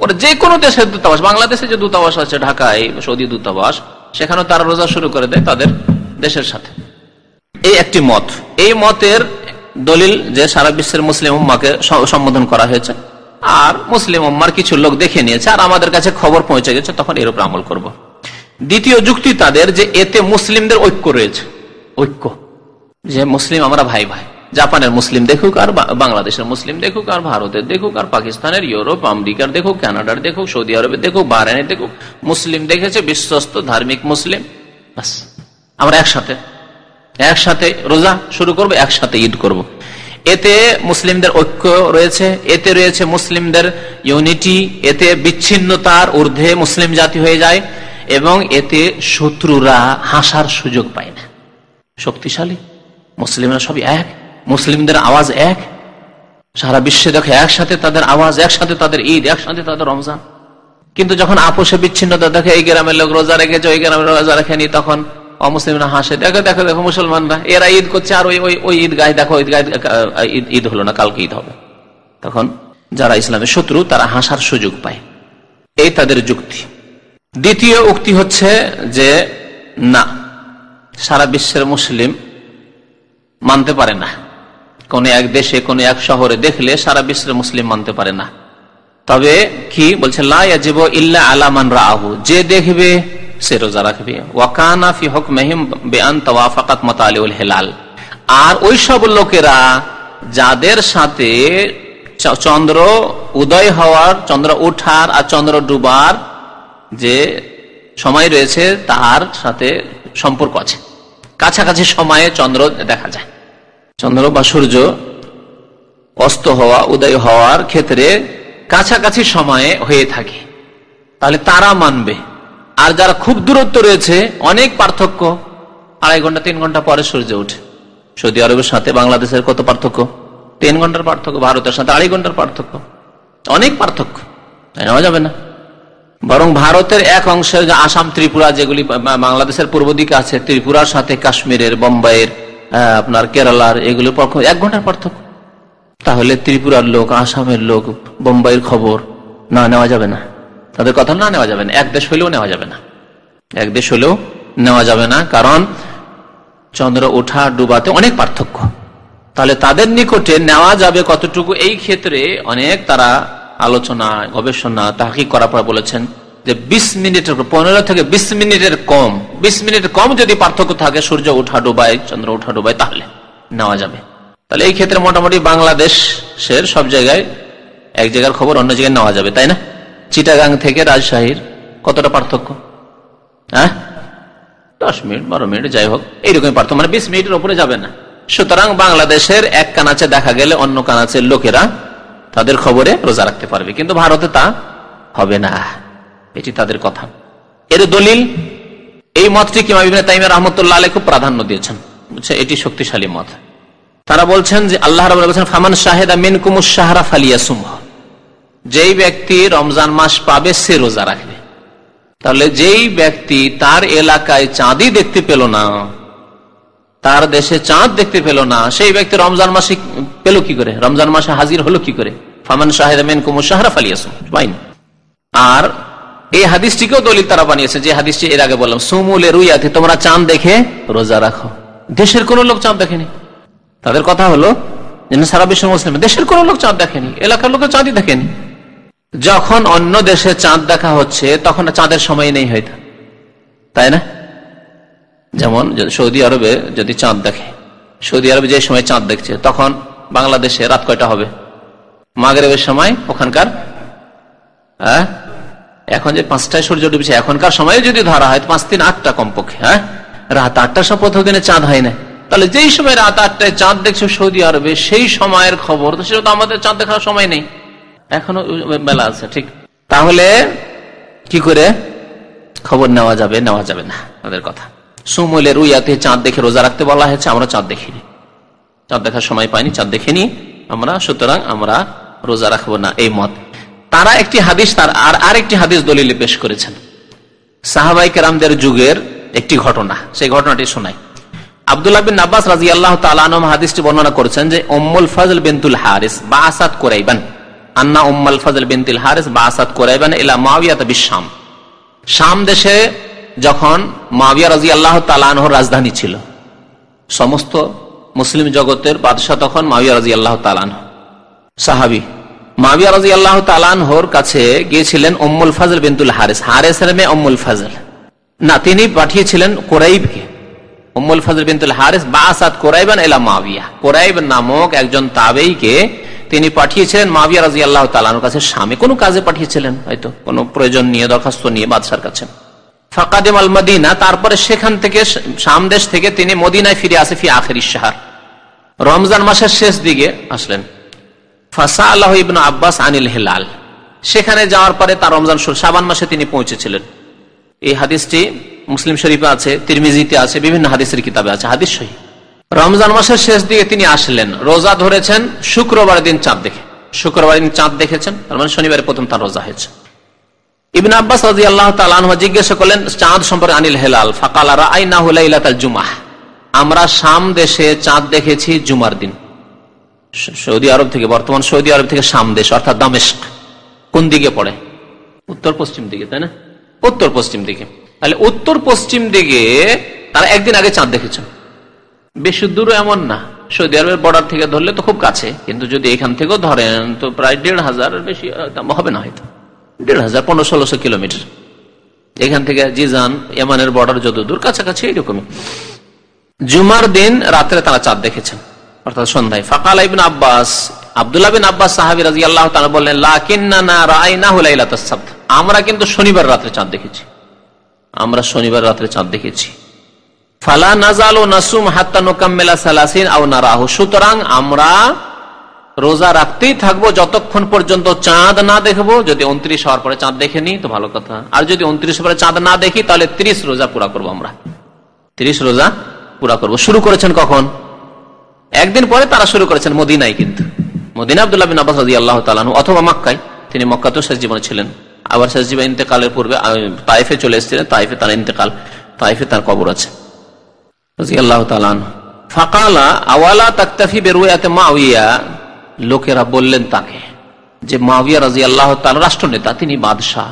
ওরা যে কোনো দেশের দূতাবাস, বাংলাদেশে যে দূতাবাস আছে, ঢাকায় সৌদি দূতাবাস সেখানে তারা রোজা শুরু করে দেয় তাদের দেশের সাথে। এই একটি মত। এই মতের দলিল যে সারা বিশ্বের মুসলিম উম্মাকে সম্বোধন করা হয়েছে। আর মুসলিম উম্মার কিছু লোক দেখে নিয়েছে, আর আমাদের কাছে খবর পৌঁছে গেছে, তখন এর উপর আমল করব। দ্বিতীয় যুক্তি তাদের যে এতে মুসলিমদের ঐক্য রয়েছে। ঐক্য। যে মুসলিম আমরা ভাই ভাই জাপানের মুসলিম দেখুক আর বাংলাদেশের মুসলিম দেখুক আর ভারতের দেখুক আর পাকিস্তানের, ইউরোপ, আমেরিকার দেখুক, কানাডার দেখুক, সৌদি আরবের দেখুক বাহরানের দেখুক, মুসলিম দেখেছে, বিশ্বস্ত, ধার্মিক মুসলিম। আমরা একসাথে। একসাথে রোজা শুরু করব, একসাথে ঈদ করব। এতে মুসলিমদের ঐক্য রয়েছে, এতে রয়েছে মুসলিমদের ইউনিটি, এতে বিচ্ছিন্নতার ঊর্ধ্বে মুসলিম জাতি হয়ে যায়, এবং এতে শত্রুরা হাসার সুযোগ পায় না। শক্তিশালী। মুসলিমরা সবই এক। মুসলিমদের আওয়াজ এক? সারা বিশ্বে দেখে একসাথে তাদের আওয়াজ, একসাথে তাদের ঈদ, একসাথে তাদের রমজান। কিন্তু যখন আপোষে বিচ্ছিন্নতা দেখে, এই গ্রামের লোক রোজা রেখেছে, ওই গ্রামের রোজা রেখেনি, তখন অমুসলিমরা হাসে, দেখো দেখো দেখো, মুসলমানরা, এরা ঈদ করছে, আর ওই ওই ঈদ গায়ে দেখো ঈদ গায়ে ঈদ হলো না, কালকে ঈদ হবে। তখন যারা ইসলামের শত্রু, তারা হাসার সুযোগ পায়। এই তাদের যুক্তি। দ্বিতীয় উক্তি হচ্ছে যে, না, সারা বিশ্বের মুসলিম মানতে পারে না। কোন এক দেশে, কোন এক শহরে দেখলে সারা বিশ্বের মুসলিম মানতে পারে না। তবে কি বলছে লাইব ইল্লা আলামান রাহু যে দেখবে সে রোজা রাখবে। ওয়াকানা হক মেহিম বেআন তওয়াফাকাত মতালিউল হেলাল আর ওই সব লোকেরা যাদের সাথে চন্দ্র উদয় হওয়ার, চন্দ্র উঠার আর চন্দ্র ডুবার যে সময় রয়েছে, তার সাথে সম্পর্ক আছে। কাছাকাছি সময়ে চন্দ্র দেখা যায়। চন্দ্র বা সূর্য অস্ত হওয়া, উদয় হওয়ার ক্ষেত্রে কাছাকাছি সময়ে হয়ে থাকে। তাহলে তারা মানবে। আর যারা খুব দূরত্ব রয়েছে, অনেক পার্থক্য। আড়াই ঘণ্টা, তিন ঘণ্টা পরে সূর্য উঠে সৌদি আরবের সাথে বাংলাদেশের কত পার্থক্য? তিন ঘণ্টার পার্থক্য, ভারতের সাথে আড়াই ঘণ্টার পার্থক্য। অনেক পার্থক্য। তাই নেওয়া যাবে না। বরং ভারতের এক অংশের আসাম, ত্রিপুরা, যেগুলি বাংলাদেশের পূর্ব দিকে আছে, ত্রিপুরার সাথে কাশ্মীরের, বোম্বাইয়ের আপনার কেরালার এগুলো এক ঘণ্টার পার্থক্য। তাহলে ত্রিপুরার লোক, আসামের লোক, বোম্বাইয়ের খবর না নেওয়া যাবে না। তাদের কথা না নেওয়া যাবে না। এক দেশ হইলেও নেওয়া যাবে না। এক দেশ হলেও নেওয়া যাবে না, কারণ চন্দ্র ওঠা ডুবাতে অনেক পার্থক্য। তাহলে তাদের নিকটে নেওয়া যাবে কতটুকু? এই ক্ষেত্রে অনেক তারা আলোচনা, গবেষণা তাহাকি করার পর বলেছেন যে বিশ মিনিটের পনেরো থেকে বিশ মিনিটের কম, বিশ মিনিটের কম যদি পার্থক্য থাকে, সূর্য উঠা ডুবাই চন্দ্র উঠা ডুবাই তাহলে নেওয়া যাবে। তাহলে এই ক্ষেত্রে মোটামুটি বাংলাদেশের সব জায়গায় এক জায়গার খবর অন্য জায়গায় নেওয়া যাবে, তাই না? চিটাগাং থেকে রাজশাহীর কতটা পার্থক্য? হ্যাঁ? দশ মিনিট, বারো মিনিট, যাই হোক এইরকম পার্থক্য। মানে বিশ মিনিটের উপরে যাবে না। সুতরাং বাংলাদেশের এক কানাচে দেখা গেলে অন্য কানাচের লোকেরা তাদের খবরে রোজা রাখতে পারবে। কিন্তু ভারতে তা হবে না। এটি তাদের কথা। এর দলিল, এই মতটি কিমা তাইম রহমতুল্লাহ আলী খুব প্রাধান্য দিয়েছেন। বুঝছে, এটি শক্তিশালী মত। তারা বলছেন যে, আল্লাহ বলছেন, ফামান শাহেদা মিন কুমুস সাহারা ফালিয়া সুমহ যেই ব্যক্তি রমজান মাস পাবে, সে রোজা রাখবে। তাহলে যেই ব্যক্তি তার এলাকায় চাঁদই দেখতে পেল না, তার দেশে চাঁদ দেখতে পেল না, সেই ব্যক্তি রমজান মাসে পেল কি করে? রমজান মাসে হাজির হলো কি করে? ফামান শাহেদ মেন কুমু সাহারা ফালিয়াসুম পাইনি আর এই হাদিসটিকেও দলিল তারা বানিয়েছে, যে হাদিসটি এর আগে বললাম, সুমুলে রুইয়াতে তোমরা চাঁদ দেখে রোজা রাখো। দেশের কোন লোক চাঁদ দেখেনি। তাদের কথা হলো সারা বিশ্ব মুসলিম, দেশের কোন লোক চাঁদ দেখেনি, এলাকার লোকের চাঁদই দেখেনি। যখন অন্য দেশে চাঁদ দেখা হচ্ছে, তখন চাঁদের সময় নেই হয়তো। তাই না? যেমন সৌদি আরবে যদি চাঁদ দেখে, সৌদি আরবে যে সময় চাঁদ দেখছে, তখন বাংলাদেশে রাত কয়টা হবে? মাগরেবের সময় ওখানকার হ্যাঁ এখন যে পাঁচটায় সূর্য ডুবছে, এখনকার সময় যদি ধরা হয় পাঁচ তিন আটটা কমপক্ষে হ্যাঁ? রাত আটটার সময় প্রথম দিনে চাঁদ হয় না। তাহলে যেই সময় রাত আটটায় চাঁদ দেখছ, সৌদি আরবে, সেই সময়ের খবর, তো সেটা তো আমাদের চাঁদ দেখার সময় নেই। এখনও বেলা আছে, ঠিক। তাহলে কি করে? খবর নেওয়া যাবে নেওয়া যাবে না, তাদের কথা। সুমলের উইয়াতে চাঁদ দেখে রোজা রাখতে বলা হয়েছে, আমরা চাঁদ দেখিনি। চাঁদ দেখার সময় পাইনি, চাঁদ দেখিনি। আমরা, সুতরাং আমরা রোজা রাখব না, এই মত। তারা একটি হাদিস, তার আর আরেকটি হাদিস দলিলে পেশ করেছেন। সাহাবাই কেরামদের যুগের একটি ঘটনা। সেই ঘটনাটি শোনায় আবদুল্লাহ বিন আব্বাস রাজি আল্লাহ তালানম হাদিসটি বর্ণনা করেছেন যে ওম্মুল ফজল বিনতুল হারিস বা আসাদ কোরাইবান। আন্না উম্মাল ফজল বিনতুল হারিস বা আসাদ কোরাইবান ইলা মাওয়াত বিশাম শাম। দেশে যখন মাবিয়া রাজি আল্লাহ তালানহর রাজধানী ছিল, সমস্ত মুসলিম জগতের বাদশাহ তখন মাবিয়া রাজি আল্লাহ তালানহ সাহাবি মাবিয়া রাজি আল্লাহ তালানহর কাছে গিয়েছিলেন উম্মুল ফাজল হারেস। মেয়ে উম্মুল ফাজল। না, তিনি পাঠিয়েছিলেন কোরাইবকে। উম্মুল ফাজল হারেস কোরাইবান এলা মাবিয়া। কোরাইব নামক একজন তাবেইকে তিনি পাঠিয়েছিলেন মাবিয়া রাজি আল্লাহ তালানোর কাছে। স্বামী কোনো কাজে পাঠিয়েছিলেন, হয়তো কোনো প্রয়োজন নিয়ে, দরখাস্ত নিয়ে বাদশার কাছে। ফাকাদিম আল মদিনা, তারপরে সেখান থেকে সামদেশ থেকে তিনি মদিনায় ফিরে আসে ফি আখের রমজান মাসের শেষ দিকে আসলেন। ফাসা আল্লাহ ইবন আব্বাস আনিল হেলাল। সেখানে যাওয়ার পরে তার রমজান সাবান মাসে তিনি পৌঁছেছিলেন। এই হাদিসটি মুসলিম শরীফে আছে, তিরমিজিতে আছে, বিভিন্ন হাদিসের কিতাবে আছে, হাদিস সহি। রমজান মাসের শেষ দিকে তিনি আসলেন, রোজা ধরেছেন শুক্রবার দিন চাঁদ দেখে। শুক্রবার দিন চাঁদ দেখেছেন, তার মানে শনিবারে প্রথম তার রোজা হয়েছে। ইবিন আব্বাস রাজি আল্লাহ তালা জিজ্ঞাসা করলেন, চাঁদ সম্পর্কে আনিল হেলাল ফাকালারা আইনা হুলাইলাতাল জুমাহ। আমরা শাম দেশে চাঁদ দেখেছি জুমার দিন। সৌদি আরব থেকে, বর্তমান সৌদি আরব থেকে সামদেশ অর্থাৎ দামেস্ক। কোন দিকে পড়ে? উত্তর পশ্চিম দিকে, তাই না? উত্তর পশ্চিম দিকে। তাহলে উত্তর পশ্চিম দিকে তারা একদিন আগে চাঁদ দেখেছেন বেশি দূর এমন না। সৌদি আরবের বর্ডার থেকে ধরলে তো খুব কাছে। কিন্তু যদি এখান থেকেও ধরেন, তো প্রায় দেড় হাজার বেশি হবে না হয়তো। দেড় হাজার পনেরো ষোলোশো কিলোমিটার। এখান থেকে জিজান, এমানের বর্ডার যত দূর কাছাকাছি এইরকমই জুমার দিন রাত্রে তারা চাঁদ দেখেছেন। অর্থাৎ সন্ধ্যায়। ফাকাল ইবিন আব্বাস, আবদুল্লাহ বিন আব্বাস সাহাবি রাজি আল্লাহ বললেন আমরা কিন্তু শনিবার রাত্রে চাঁদ দেখেছি। আমরা শনিবার রাত্রে চাঁদ দেখেছি। ফালা নাজাল ও নাসুম হাত্তা নোকাম্মেলা সালাসিন আও সুতরাং আমরা রোজা রাখতেই থাকব, যতক্ষণ পর্যন্ত চাঁদ না দেখব। যদি উনত্রিশ হওয়ার পরে চাঁদ দেখে নি তো ভালো কথা। আর যদি উনত্রিশ পরে চাঁদ না দেখি, তাহলে ত্রিশ রোজা পুরা করব আমরা। ত্রিশ রোজা পুরা করব। শুরু করেছেন কখন? একদিন পরে তারা শুরু করেছেন মদিনায় কিন্তু। Medina Abdullah bin Abbas Allah তালানু অথবা মক্কায়। তিনি মক্কাতেও শেষ জীবনে ছিলেন। আবার শেষ জীবন ইন্তেকালের পূর্বে তাইফে চলে এসেছিলেন। তাইফে তার ইন্তেকাল, তাইফে তার কবর আছে। আল্লাহ তালান ফাকালা, আওয়ালা তাকতাফি বেরুয়াতে লোকেরা বললেন তাকে যে মাবিয়া রাজি আল্লাহ রাষ্ট্রনেতা, তিনি বাদশাহ,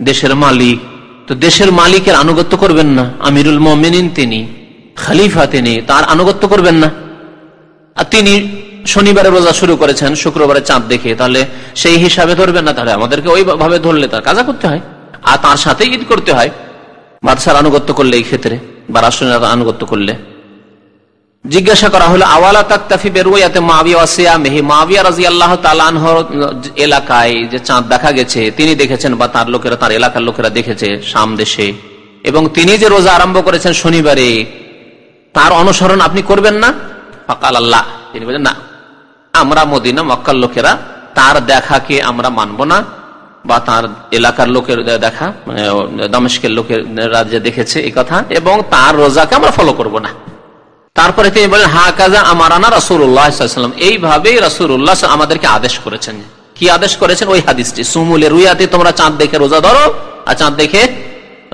দেশের মালিক। তো দেশের মালিকের আনুগত্য করবেন না। আমিরুল মমিনিন তিনি, খালিফা তিনি, তার আনুগত্য করবেন না। তিনি শনিবারে রোজা শুরু করেছেন, শুক্রবারে চাঁদ দেখে তাহলে সেই হিসাবে ধরবেন না তাহলে। আমাদেরকে ওইভাবে ধরলে তার কাজা করতে হয়। আর তার সাথে ঈদ করতে হয়। বাদশার আনুগত্য করলে এই ক্ষেত্রে, বা রাষ্ট্র আনুগত্য করলে। জিজ্ঞাসা করা হলো, আওয়ালা তাকতাফি বেরুয়াতে মাবিয়া সিয়া মেহি মাবিয়া রাজি আল্লাহ এলাকায় যে চাঁদ দেখা গেছে, তিনি দেখেছেন বা তার লোকেরা, তার এলাকার লোকেরা দেখেছে শাম দেশে। এবং তিনি যে রোজা আরম্ভ করেছেন শনিবারে, তার অনুসরণ আপনি করবেন না? ফাকাল আল্লাহ তিনি বলেন না, আমরা মদিনা, মক্কার লোকেরা, তার দেখাকে আমরা মানব না বা তার এলাকার লোকের দেখা মানে দামেশকের লোকের যে দেখেছে এই কথা, এবং তার রোজাকে আমরা ফলো করব না। তারপরে তিনি বলেন হা কাজা আমারানা রাসুল্লাহাম এইভাবে রাসুল্লাহ আমাদেরকে আদেশ করেছেন। কি আদেশ করেছেন? ওই হাদিসটি। সুমুলে রুইয়াতে তোমরা চাঁদ দেখে রোজা ধরো আর চাঁদ দেখে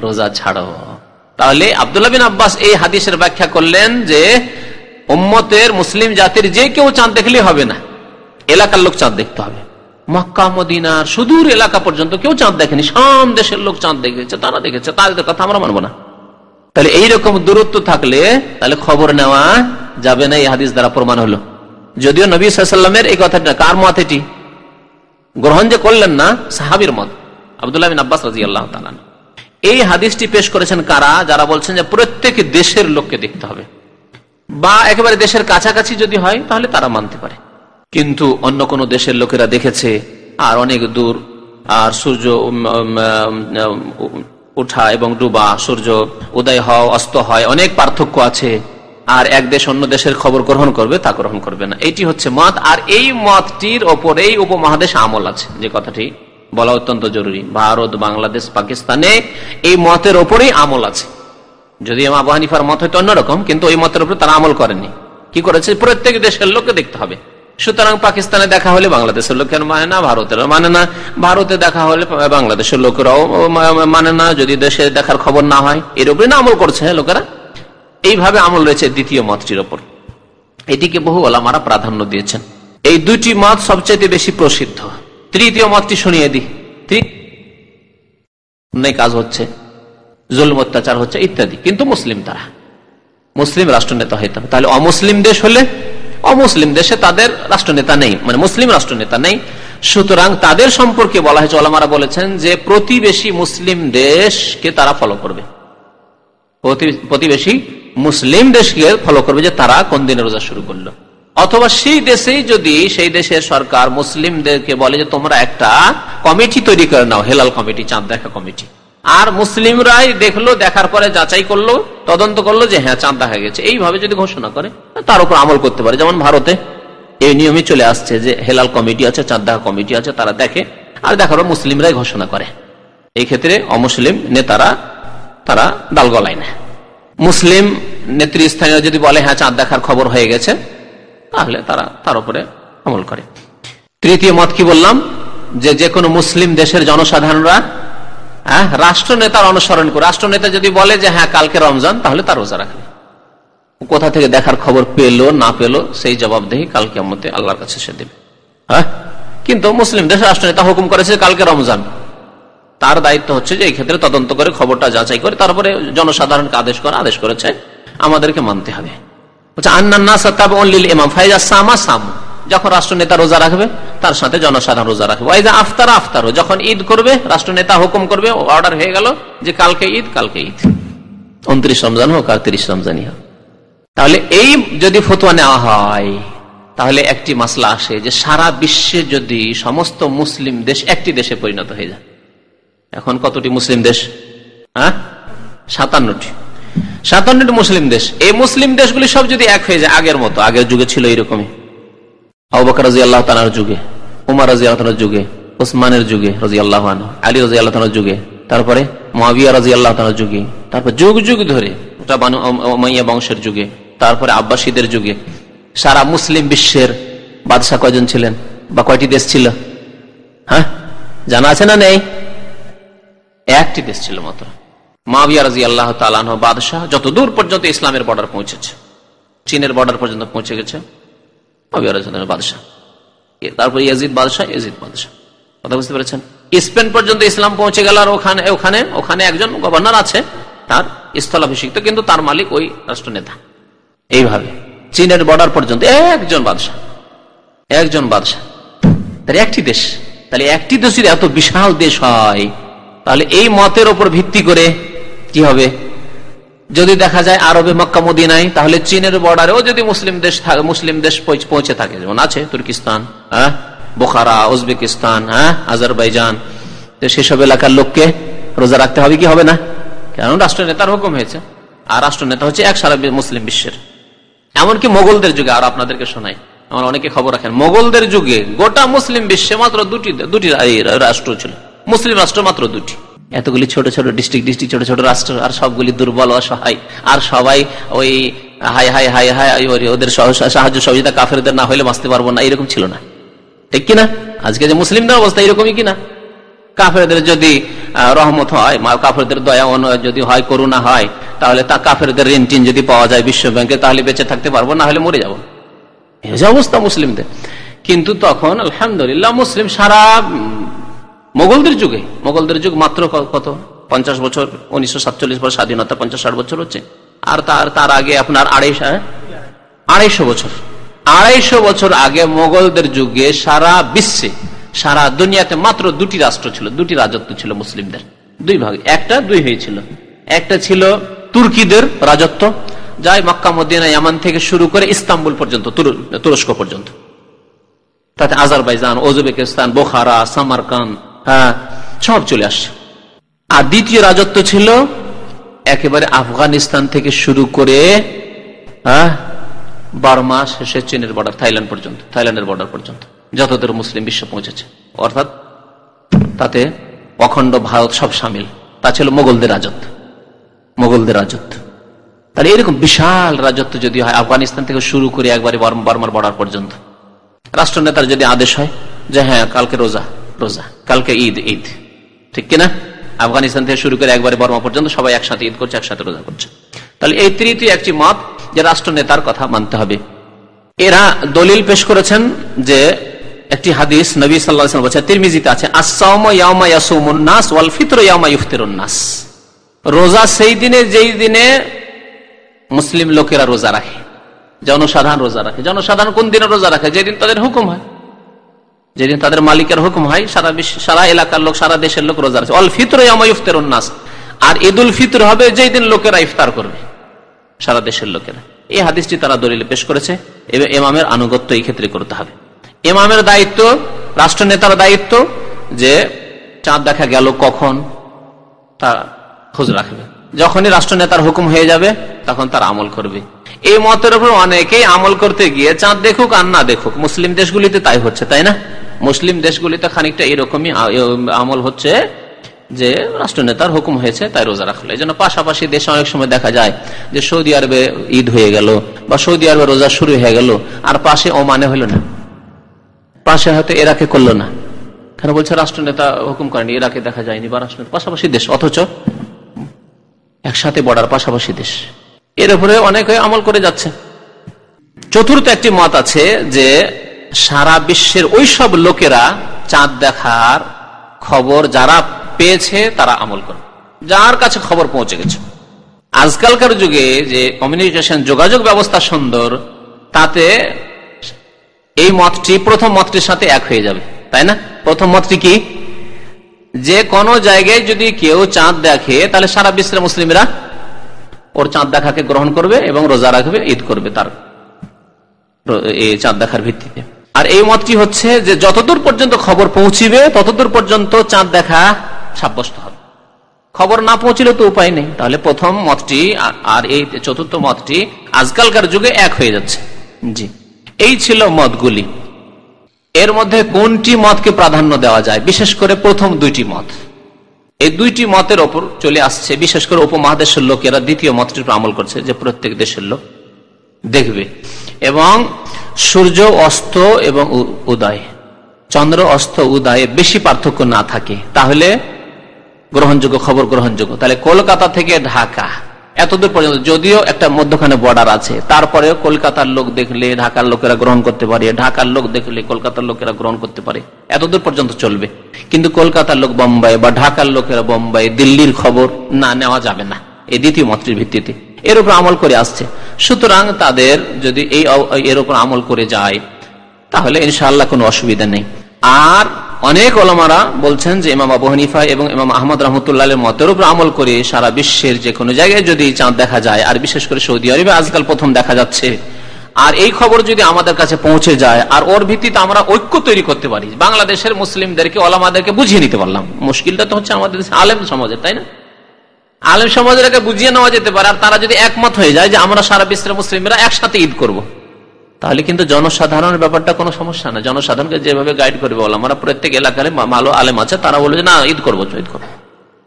রোজা ছাড়ো। তাহলে আবদুল্লাহ বিন আব্বাস এই হাদিসের ব্যাখ্যা করলেন যে উম্মতের মুসলিম জাতির যে কেউ চাঁদ দেখলে হবে না। এলাকার লোক চাঁদ দেখতে হবে। মক্কা, মদিনার সুদূর এলাকা পর্যন্ত কেউ চাঁদ দেখেনি। সাম দেশের লোক চাঁদ দেখেছে, তারা দেখেছে, তাদের কথা আমরা মানবো না। তাহলে এইরকম দূরত্ব থাকলে তাহলে খবর নেওয়া যাবে না, এই হাদিস দ্বারা প্রমাণ হলো। যদিও নবী সাল্লামের এই কথাটা কার মত এটি? গ্রহণ যে করলেন না, সাহাবির মত। আবদুল্লাহ আব্বাস রাজি আল্লাহ এই হাদিসটি পেশ করেছেন কারা? যারা বলছেন যে প্রত্যেক দেশের লোককে দেখতে হবে। বা একেবারে দেশের কাছাকাছি যদি হয়, তাহলে তারা মানতে পারে। কিন্তু অন্য কোন দেশের লোকেরা দেখেছে, আর অনেক দূর, আর সূর্য উঠা এবং ডুবা, সূর্য উদয় হওয়া, অস্ত হয়, অনেক পার্থক্য আছে। আর এক দেশ অন্য দেশের খবর গ্রহণ করবে, তা গ্রহণ করবে না। এটি হচ্ছে মত, আর এই মতটির ওপরেই উপমহাদেশ আমল আছে। যে কথাটি বলা অত্যন্ত জরুরি। ভারত, বাংলাদেশ, পাকিস্তানে এই মতের ওপরেই আমল আছে। যদি আবু হানিফার মত হয়তো অন্যরকম, কিন্তু ওই মতের উপরে তারা আমল করেনি কি করেছে? প্রত্যেক দেশের লোককে দেখতে হবে। সুতরাং পাকিস্তানে দেখা হলে বাংলাদেশের লোকের মানে না, ভারতের মানে না। ভারতে দেখা হলে বাংলাদেশের লোকেরাও মানে না, যদি দেশে দেখার খবর না হয়। এর উপরে না আমল করছে লোকেরা? এইভাবে আমল রয়েছে দ্বিতীয় মতটির ওপর। এটিকে বহু ওলামারা প্রাধান্য দিয়েছেন। এই দুটি মত সবচেয়ে বেশি প্রসিদ্ধ। তৃতীয় মতটি শুনিয়ে দিই। কাজ হচ্ছে। জুলম, অত্যাচার হচ্ছে ইত্যাদি। কিন্তু মুসলিম তারা? মুসলিম রাষ্ট্রনেতা হইতাম তাহলে অমুসলিম দেশ হলে অমুসলিম দেশে তাদের রাষ্ট্রনেতা নেই মানে মুসলিম রাষ্ট্রনেতা নেই। সুতরাং তাদের সম্পর্কে বলা হয়েছে, ওলামারা বলেছেন যে প্রতিবেশী মুসলিম দেশকে তারা ফলো করবে। প্রতিবেশী মুসলিম দেশকে ফলো করবে যে তারা কোন দিনে রোজা শুরু করল। অথবা সেই দেশেই যদি, সেই দেশের সরকার মুসলিমদেরকে বলে যে তোমরা একটা কমিটি তৈরি করে নাও, হেলাল কমিটি, চাঁদ দেখা কমিটি। আর মুসলিমরাই দেখল, দেখার পরে যাচাই করল, তদন্ত করল যে হ্যাঁ চাঁদ দেখা গেছে। এইভাবে যদি ঘোষণা করে, তার উপর আমল করতে পারে। যেমন ভারতে এই নিয়মে চলে আসছে যে হেলাল কমিটি আছে, চাঁদ দেখা কমিটি আছে, তারা দেখে। আর দেখার পর মুসলিমরাই ঘোষণা করে। এই ক্ষেত্রে অমুসলিম নেতারা, তারা দাল গলায় না মুসলিম নেতৃস্থানীয় যদি বলে হ্যাঁ চাঁদ দেখার খবর হয়ে গেছে, তাহলে তারা তার উপরে আমল করে। তৃতীয় মত কি বললাম? যে যে কোনো মুসলিম দেশের জনসাধারণরা হ্যাঁ রাষ্ট্রনেতার অনুসরণ করে। রাষ্ট্রনেতা যদি বলে যে হ্যাঁ কালকে রমজান, তাহলে তার রোজা রাখবে। কোথা থেকে দেখার খবর পেল, না পেল, সেই জবাবদেহি কালকে মতে আল্লাহর কাছে সে দেবে। হ্যাঁ? কিন্তু মুসলিম দেশের রাষ্ট্রনেতা হুকুম করেছে কালকে রমজান। তার দায়িত্ব হচ্ছে যে, এই ক্ষেত্রে তদন্ত করে, খবরটা যাচাই করে, তারপরে জনসাধারণকে আদেশ করে, আদেশ করেছে, আমাদেরকে মানতে হবে। ইমাম, ফাইজা সামা সামু। যখন রাষ্ট্রনেতা রোজা রাখবে, তার সাথে জনসাধারণ রোজা রাখবে। ওই যে আফতার, আফতারও, যখন ঈদ করবে, রাষ্ট্রনেতা হুকুম করবে, অর্ডার হয়ে গেল যে কালকে ঈদ কালকে ঈদ। উনত্রিশ রমজান হোক আর তিরিশ রমজানই হোক। তাহলে এই যদি ফতুয়া নেওয়া হয়, তাহলে একটি মাসলা আসে যে সারা বিশ্বে যদি সমস্ত মুসলিম দেশ একটি দেশে পরিণত হয়ে যায়। এখন কতটি মুসলিম দেশ? হ্যাঁ? সাতান্নটি। সাতান্নটি মুসলিম দেশ। এই মুসলিম দেশগুলি সব যদি এক হয়ে যায়, আগের মতো, আগের যুগে ছিল এইরকমই। আবাক রাজি আল্লাহ তালার যুগে উমার রাজি আল্লাহ যুগে ওসমানের যুগে রাজি আল্লাহ আলী রাজি আল্লাহ যুগে, তারপরে মহাবিয়া রাজি আল্লাহ তালার যুগে, তারপর যুগ যুগ ধরে ওটা বানু মাইয়া বংশের যুগে, তারপরে আব্বাসীদের যুগে, সারা মুসলিম বিশ্বের বাদশাহ কয়জন ছিলেন বা কয়টি দেশ ছিল? হ্যাঁ? জানা আছে না নেই? একটি দেশ ছিল মাত্র। মাবিয়া রাজি আল্লাহ তালান বাদশাহ যত দূর পর্যন্ত ইসলামের বর্ডার পৌঁছেছে, চীনের বর্ডার পর্যন্ত পৌঁছে গেছে তারপর ইয়াজিদ বাদশাহ ইয়াজিদ বাদশাহ। কথা বুঝতে পেরেছেন? স্পেন পর্যন্ত ইসলাম পৌঁছে গেল আর ওখানে ওখানে ওখানে একজন গভর্নর আছে, তার স্থলাভিষিক্ত, কিন্তু তার মালিক ওই রাষ্ট্রনেতা। এইভাবে চীনের বর্ডার পর্যন্ত একজন বাদশাহ একজন বাদশাহ। তাহলে একটি দেশ, তাহলে একটি দেশ এত বিশাল দেশ হয়, তাহলে এই মতের ওপর ভিত্তি করে কি হবে? যদি দেখা যায় আরবে মক্কা, মদিনায়, তাহলে চীনের বর্ডারেও যদি মুসলিম দেশ মুসলিম দেশ পৌঁছে থাকে। যেমন আছে তুর্কিস্তান হ্যাঁ? বোখারা, উজবেকিস্তান হ্যাঁ? আজারবাইজান। সেসব এলাকার লোককে রোজা রাখতে হবে, কি হবে না? কারণ রাষ্ট্রনেতার হুকুম হয়েছে। আর রাষ্ট্রনেতা হচ্ছে এক সারা মুসলিম বিশ্বের। এমনকি মোগলদের যুগে, আর আপনাদেরকে শোনাই। আমার অনেকে খবর রাখেন, মোগলদের যুগে গোটা মুসলিম বিশ্বে মাত্র দুটি দুটি রাষ্ট্র ছিল। মুসলিম রাষ্ট্র মাত্র দুটি। এতগুলি ছোট ছোট ডিস্ট্রিক্ট ডিস্ট্রিক্ট ছোট ছোট রাষ্ট্র, আর সবগুলি দুর্বল, অসহায়। আর সবাই ওই হাই হাই হাই হাই ওদের সাহায্য সহযোগিতা কাফেরদের না হলে বাঁচতে পারব না। এরকম ছিল না। ঠিক কিনা? আজকে যে মুসলিমদের অবস্থা এরকমই কিনা? কাফেরদের যদি রহমত হয় কাফেরদের দয়া যদি হয়, করুণা হয়, তাহলে তা কাফেরদের ঋণ টিন যদি পাওয়া যায় বিশ্ব ব্যাংকে, তাহলে বেঁচে থাকতে পারব, না হলে মরে যাব। এই যে অবস্থা মুসলিমদের। কিন্তু তখন, আলহামদুলিল্লাহ, মুসলিম সারা মোগলদের যুগে, মোগলদের যুগ মাত্র কত? পঞ্চাশ বছর, উনিশশো সাতচল্লিশ বছর, স্বাধীনতা পঞ্চাশ ষাট বছর হচ্ছে। আর তার তার আগে আপনার আড়াইশো হ্যাঁ? আড়াইশো বছর। আড়াইশো বছর আগে মোগলদের যুগে সারা বিশ্বে, সারা দুনিয়াতে মাত্র দুটি রাষ্ট্র ছিল, দুটি রাজত্ব ছিল মুসলিমদের। দুই ভাগ, একটা, দুই হয়েছিল। একটা ছিল তুর্কিদের রাজত্ব, যাই মক্কা, মদিনা, ইয়ামান থেকে শুরু করে ইস্তাম্বুল পর্যন্ত তুরস্ক পর্যন্ত। তাতে আজারবাইজান, ওজবেকিস্তান, বোখারা সামারকান হ্যাঁ সব চলে আসছে। আর দ্বিতীয় রাজত্ব ছিল একেবারে আফগানিস্তান থেকে শুরু করে হ্যাঁ বার্মা শেষে চীনের বর্ডার থাইল্যান্ড পর্যন্ত, থাইল্যান্ডের বর্ডার পর্যন্ত, যতদূর মুসলিম বিশ্ব পৌঁছেছে। অর্থাৎ তাতে অখণ্ড ভারত সব সামিল। তা ছিল মোগলদের রাজত্ব মোগলদের রাজত্ব। তাহলে এরকম বিশাল রাজত্ব যদি হয় আফগানিস্তান থেকে শুরু করে একবারে বার্মার বর্ডার পর্যন্ত। রাষ্ট্রনেতার যদি আদেশ হয় যে হ্যাঁ কালকে রোজা। রোজা। কালকে ঈদ ঈদ। ঠিক কিনা? আফগানিস্তান থেকে শুরু করে একবারে বর্মা পর্যন্ত সবাই একসাথে ঈদ করছে, একসাথে রোজা করছে। তাহলে এই তৃতীয় একটি মত যে রাষ্ট্র নেতার কথা মানতে হবে। এরা দলিল পেশ করেছেন যে একটি হাদিস নবী সাল্লাহ বলছে তিরমিজিতে আছে নাস ওয়াল ফিতর নাস। রোজা সেই দিনে, যেই দিনে মুসলিম লোকেরা রোজা রাখে। জনসাধারণ রোজা রাখে। জনসাধারণ কোন দিনে রোজা রাখে? যেদিন তাদের হুকুম হয়। যেদিন তাদের মালিকের হুকুম হয়, সারা বিশ্ব সারা এলাকার লোক, সারা দেশের লোক রোজা রাখে অল ফিতর ইফতের উন্নাস আর ঈদ উল ফিতর হবে যেই দিন লোকেরা ইফতার করবে। সারা দেশের লোকেরা। এই হাদিসটি তারা দলিলে পেশ করেছে। এবং এমামের আনুগত্য এই ক্ষেত্রে করতে হবে। এমামের দায়িত্ব রাষ্ট্র নেতার দায়িত্ব যে চাঁদ দেখা গেল কখন, তা খোঁজ রাখবে। যখনই রাষ্ট্র নেতার হুকুম হয়ে যাবে, তখন তার আমল করবে। এই মতের উপর অনেকেই আমল করতে গিয়ে চাঁদ দেখুক আর না দেখুক, মুসলিম দেশগুলিতে তাই হচ্ছে, তাই না? মুসলিম দেশগুলিতে খানিকটা এরকমই আমল হচ্ছে যে রাষ্ট্রনেতার হুকুম হয়েছে, তাই রোজা রাখল। এই জন্য পাশাপাশি দেশে অনেক সময় দেখা যায় যে সৌদি আরবে ঈদ হয়ে গেল বা সৌদি আরবে রোজা শুরু হয়ে গেল, আর পাশে ও মানে হলো না। পাশে হয়তো এরাকে করল না। কেন বলছে রাষ্ট্রনেতা হুকুম করেনি এরাকে দেখা যায়নি বা রাষ্ট্রনেতা পাশাপাশি দেশ, অথচ একসাথে বর্ডার পাশাপাশি দেশ। এর উপরে অনেক আমল করে যাচ্ছে। চতুর্থ একটি মত আছে যে, সারা বিশ্বের ওই সব লোকেরা চাঁদ দেখার খবর যারা পেয়েছে তারা আমল করে। যার কাছে খবর পৌঁছে গেছে। আজকালকার যুগে যে কমিউনিকেশন যোগাযোগ ব্যবস্থা সুন্দর, তাতে এই মতটি, প্রথম মতটির সাথে এক হয়ে যাবে। তাই না? প্রথম মতটি কি? যে কোনো জায়গায় যদি কেউ চাঁদ দেখে, তাহলে সারা বিশ্বের মুসলিমরা ওর চাঁদ দেখাকে গ্রহণ করবে এবং রোজা রাখবে, ঈদ করবে তার এই চাঁদ দেখার ভিত্তিতে। আর এই মতটি হচ্ছে যে যতদূর পর্যন্ত খবর পৌঁছিবে, ততদূর পর্যন্ত চাঁদ দেখা সাব্যস্ত হবে। খবর না পৌঁছলে তো উপায় নেই। তাহলে প্রথম মতটি আর এই চতুর্থ মতটি আজকালকার যুগে এক হয়ে যাচ্ছে। জি। এই ছিল মতগুলি। এর মধ্যে কোনটি মতকে প্রাধান্য দেওয়া যায়? বিশেষ করে প্রথম দুইটি মত। এই দুইটি মতের ওপর চলে আসছে, বিশেষ করে উপমহাদেশের লোকেরা দ্বিতীয় মতটির আমল করছে, যে প্রত্যেক দেশের লোক দেখবে। এবং সূর্য অস্ত এবং উদয়। চন্দ্র অস্ত, উদয়ে বেশি পার্থক্য না থাকে। তাহলে গ্রহণযোগ্য, খবর গ্রহণযোগ্য। তাহলে কলকাতা থেকে ঢাকা। এতদূর পর্যন্ত যদিও একটা মধ্যখানে বর্ডার আছে তারপরে কলকাতার লোক দেখলে, ঢাকার লোকেরা গ্রহণ করতে পারে, ঢাকার লোক দেখলে কলকাতার লোকেরা গ্রহণ করতে পারে, এতদূর পর্যন্ত চলবে। কিন্তু কলকাতার লোক বোম্বাই বা ঢাকার লোকেরা বোম্বাই, দিল্লির খবর না নেওয়া যাবে না, এই দ্বিতীয় মতের ভিত্তিতে। এর উপর আমল করে আসছে। সুতরাং তাদের যদি এই, এর উপর আমল করে যায়, তাহলে ইনশাআল্লাহ কোনো অসুবিধা নেই। আর অনেক ওলামারা বলছেন যে ইমাম আবু হানিফা এবং ইমাম আহমদ রহমতুল্লাহ মতের উপর আমল করে সারা বিশ্বের যে কোনো জায়গায় যদি চাঁদ দেখা যায়, আর বিশেষ করে সৌদি আরবে আজকাল প্রথম দেখা যাচ্ছে। আর এই খবর যদি আমাদের কাছে পৌঁছে যায়, আর ওর ভিত্তিতে আমরা ঐক্য তৈরি করতে পারি, বাংলাদেশের মুসলিমদেরকে, ওলামাদেরকে বুঝিয়ে নিতে পারলাম। মুশকিলটা তো হচ্ছে আমাদের আলেম সমাজের, তাই না? আলেম সমাজের বুঝিয়ে নেওয়া যেতে পারে, আর তারা যদি একমত হয়ে যায় যে আমরা সারা বিশ্বের মুসলিমরা একসাথে ঈদ করব। তাহলে কিন্তু জনসাধারণের ব্যাপারটা কোনো সমস্যা না। জনসাধারণকে যেভাবে গাইড করবে বলো আমরা প্রত্যেক এলাকার ভালো আলেম আছে, তারা বলে যে, না, ঈদ করব ঈদ করব।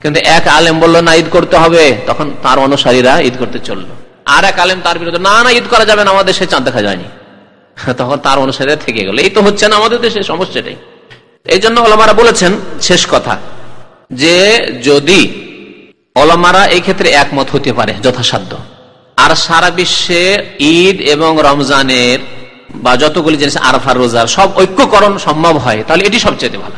কিন্তু এক আলেম বলল, না, ঈদ করতে হবে। তখন তার অনুসারীরা ঈদ করতে চলল। আর এক আলেম তার বিরুদ্ধে, না না, ঈদ করা যাবে না, আমাদের সে চাঁদ দেখা যায়নি। [laughs] তখন তার অনুসারীরা থেকে গেল। এই তো হচ্ছে না আমাদের দেশে, সমস্যাটাই। এই জন্য ওলামারা বলেছেন, শেষ কথা, যে যদি ওলামারা এই ক্ষেত্রে একমত হতে পারে যথাসাধ্য আর সারা বিশ্বে ঈদ এবং রমজানের বা যতগুলি জিনিস আরফার রোজার সব ঐক্যকরণ সম্ভব হয়, তাহলে এটি সবচেয়ে ভালো।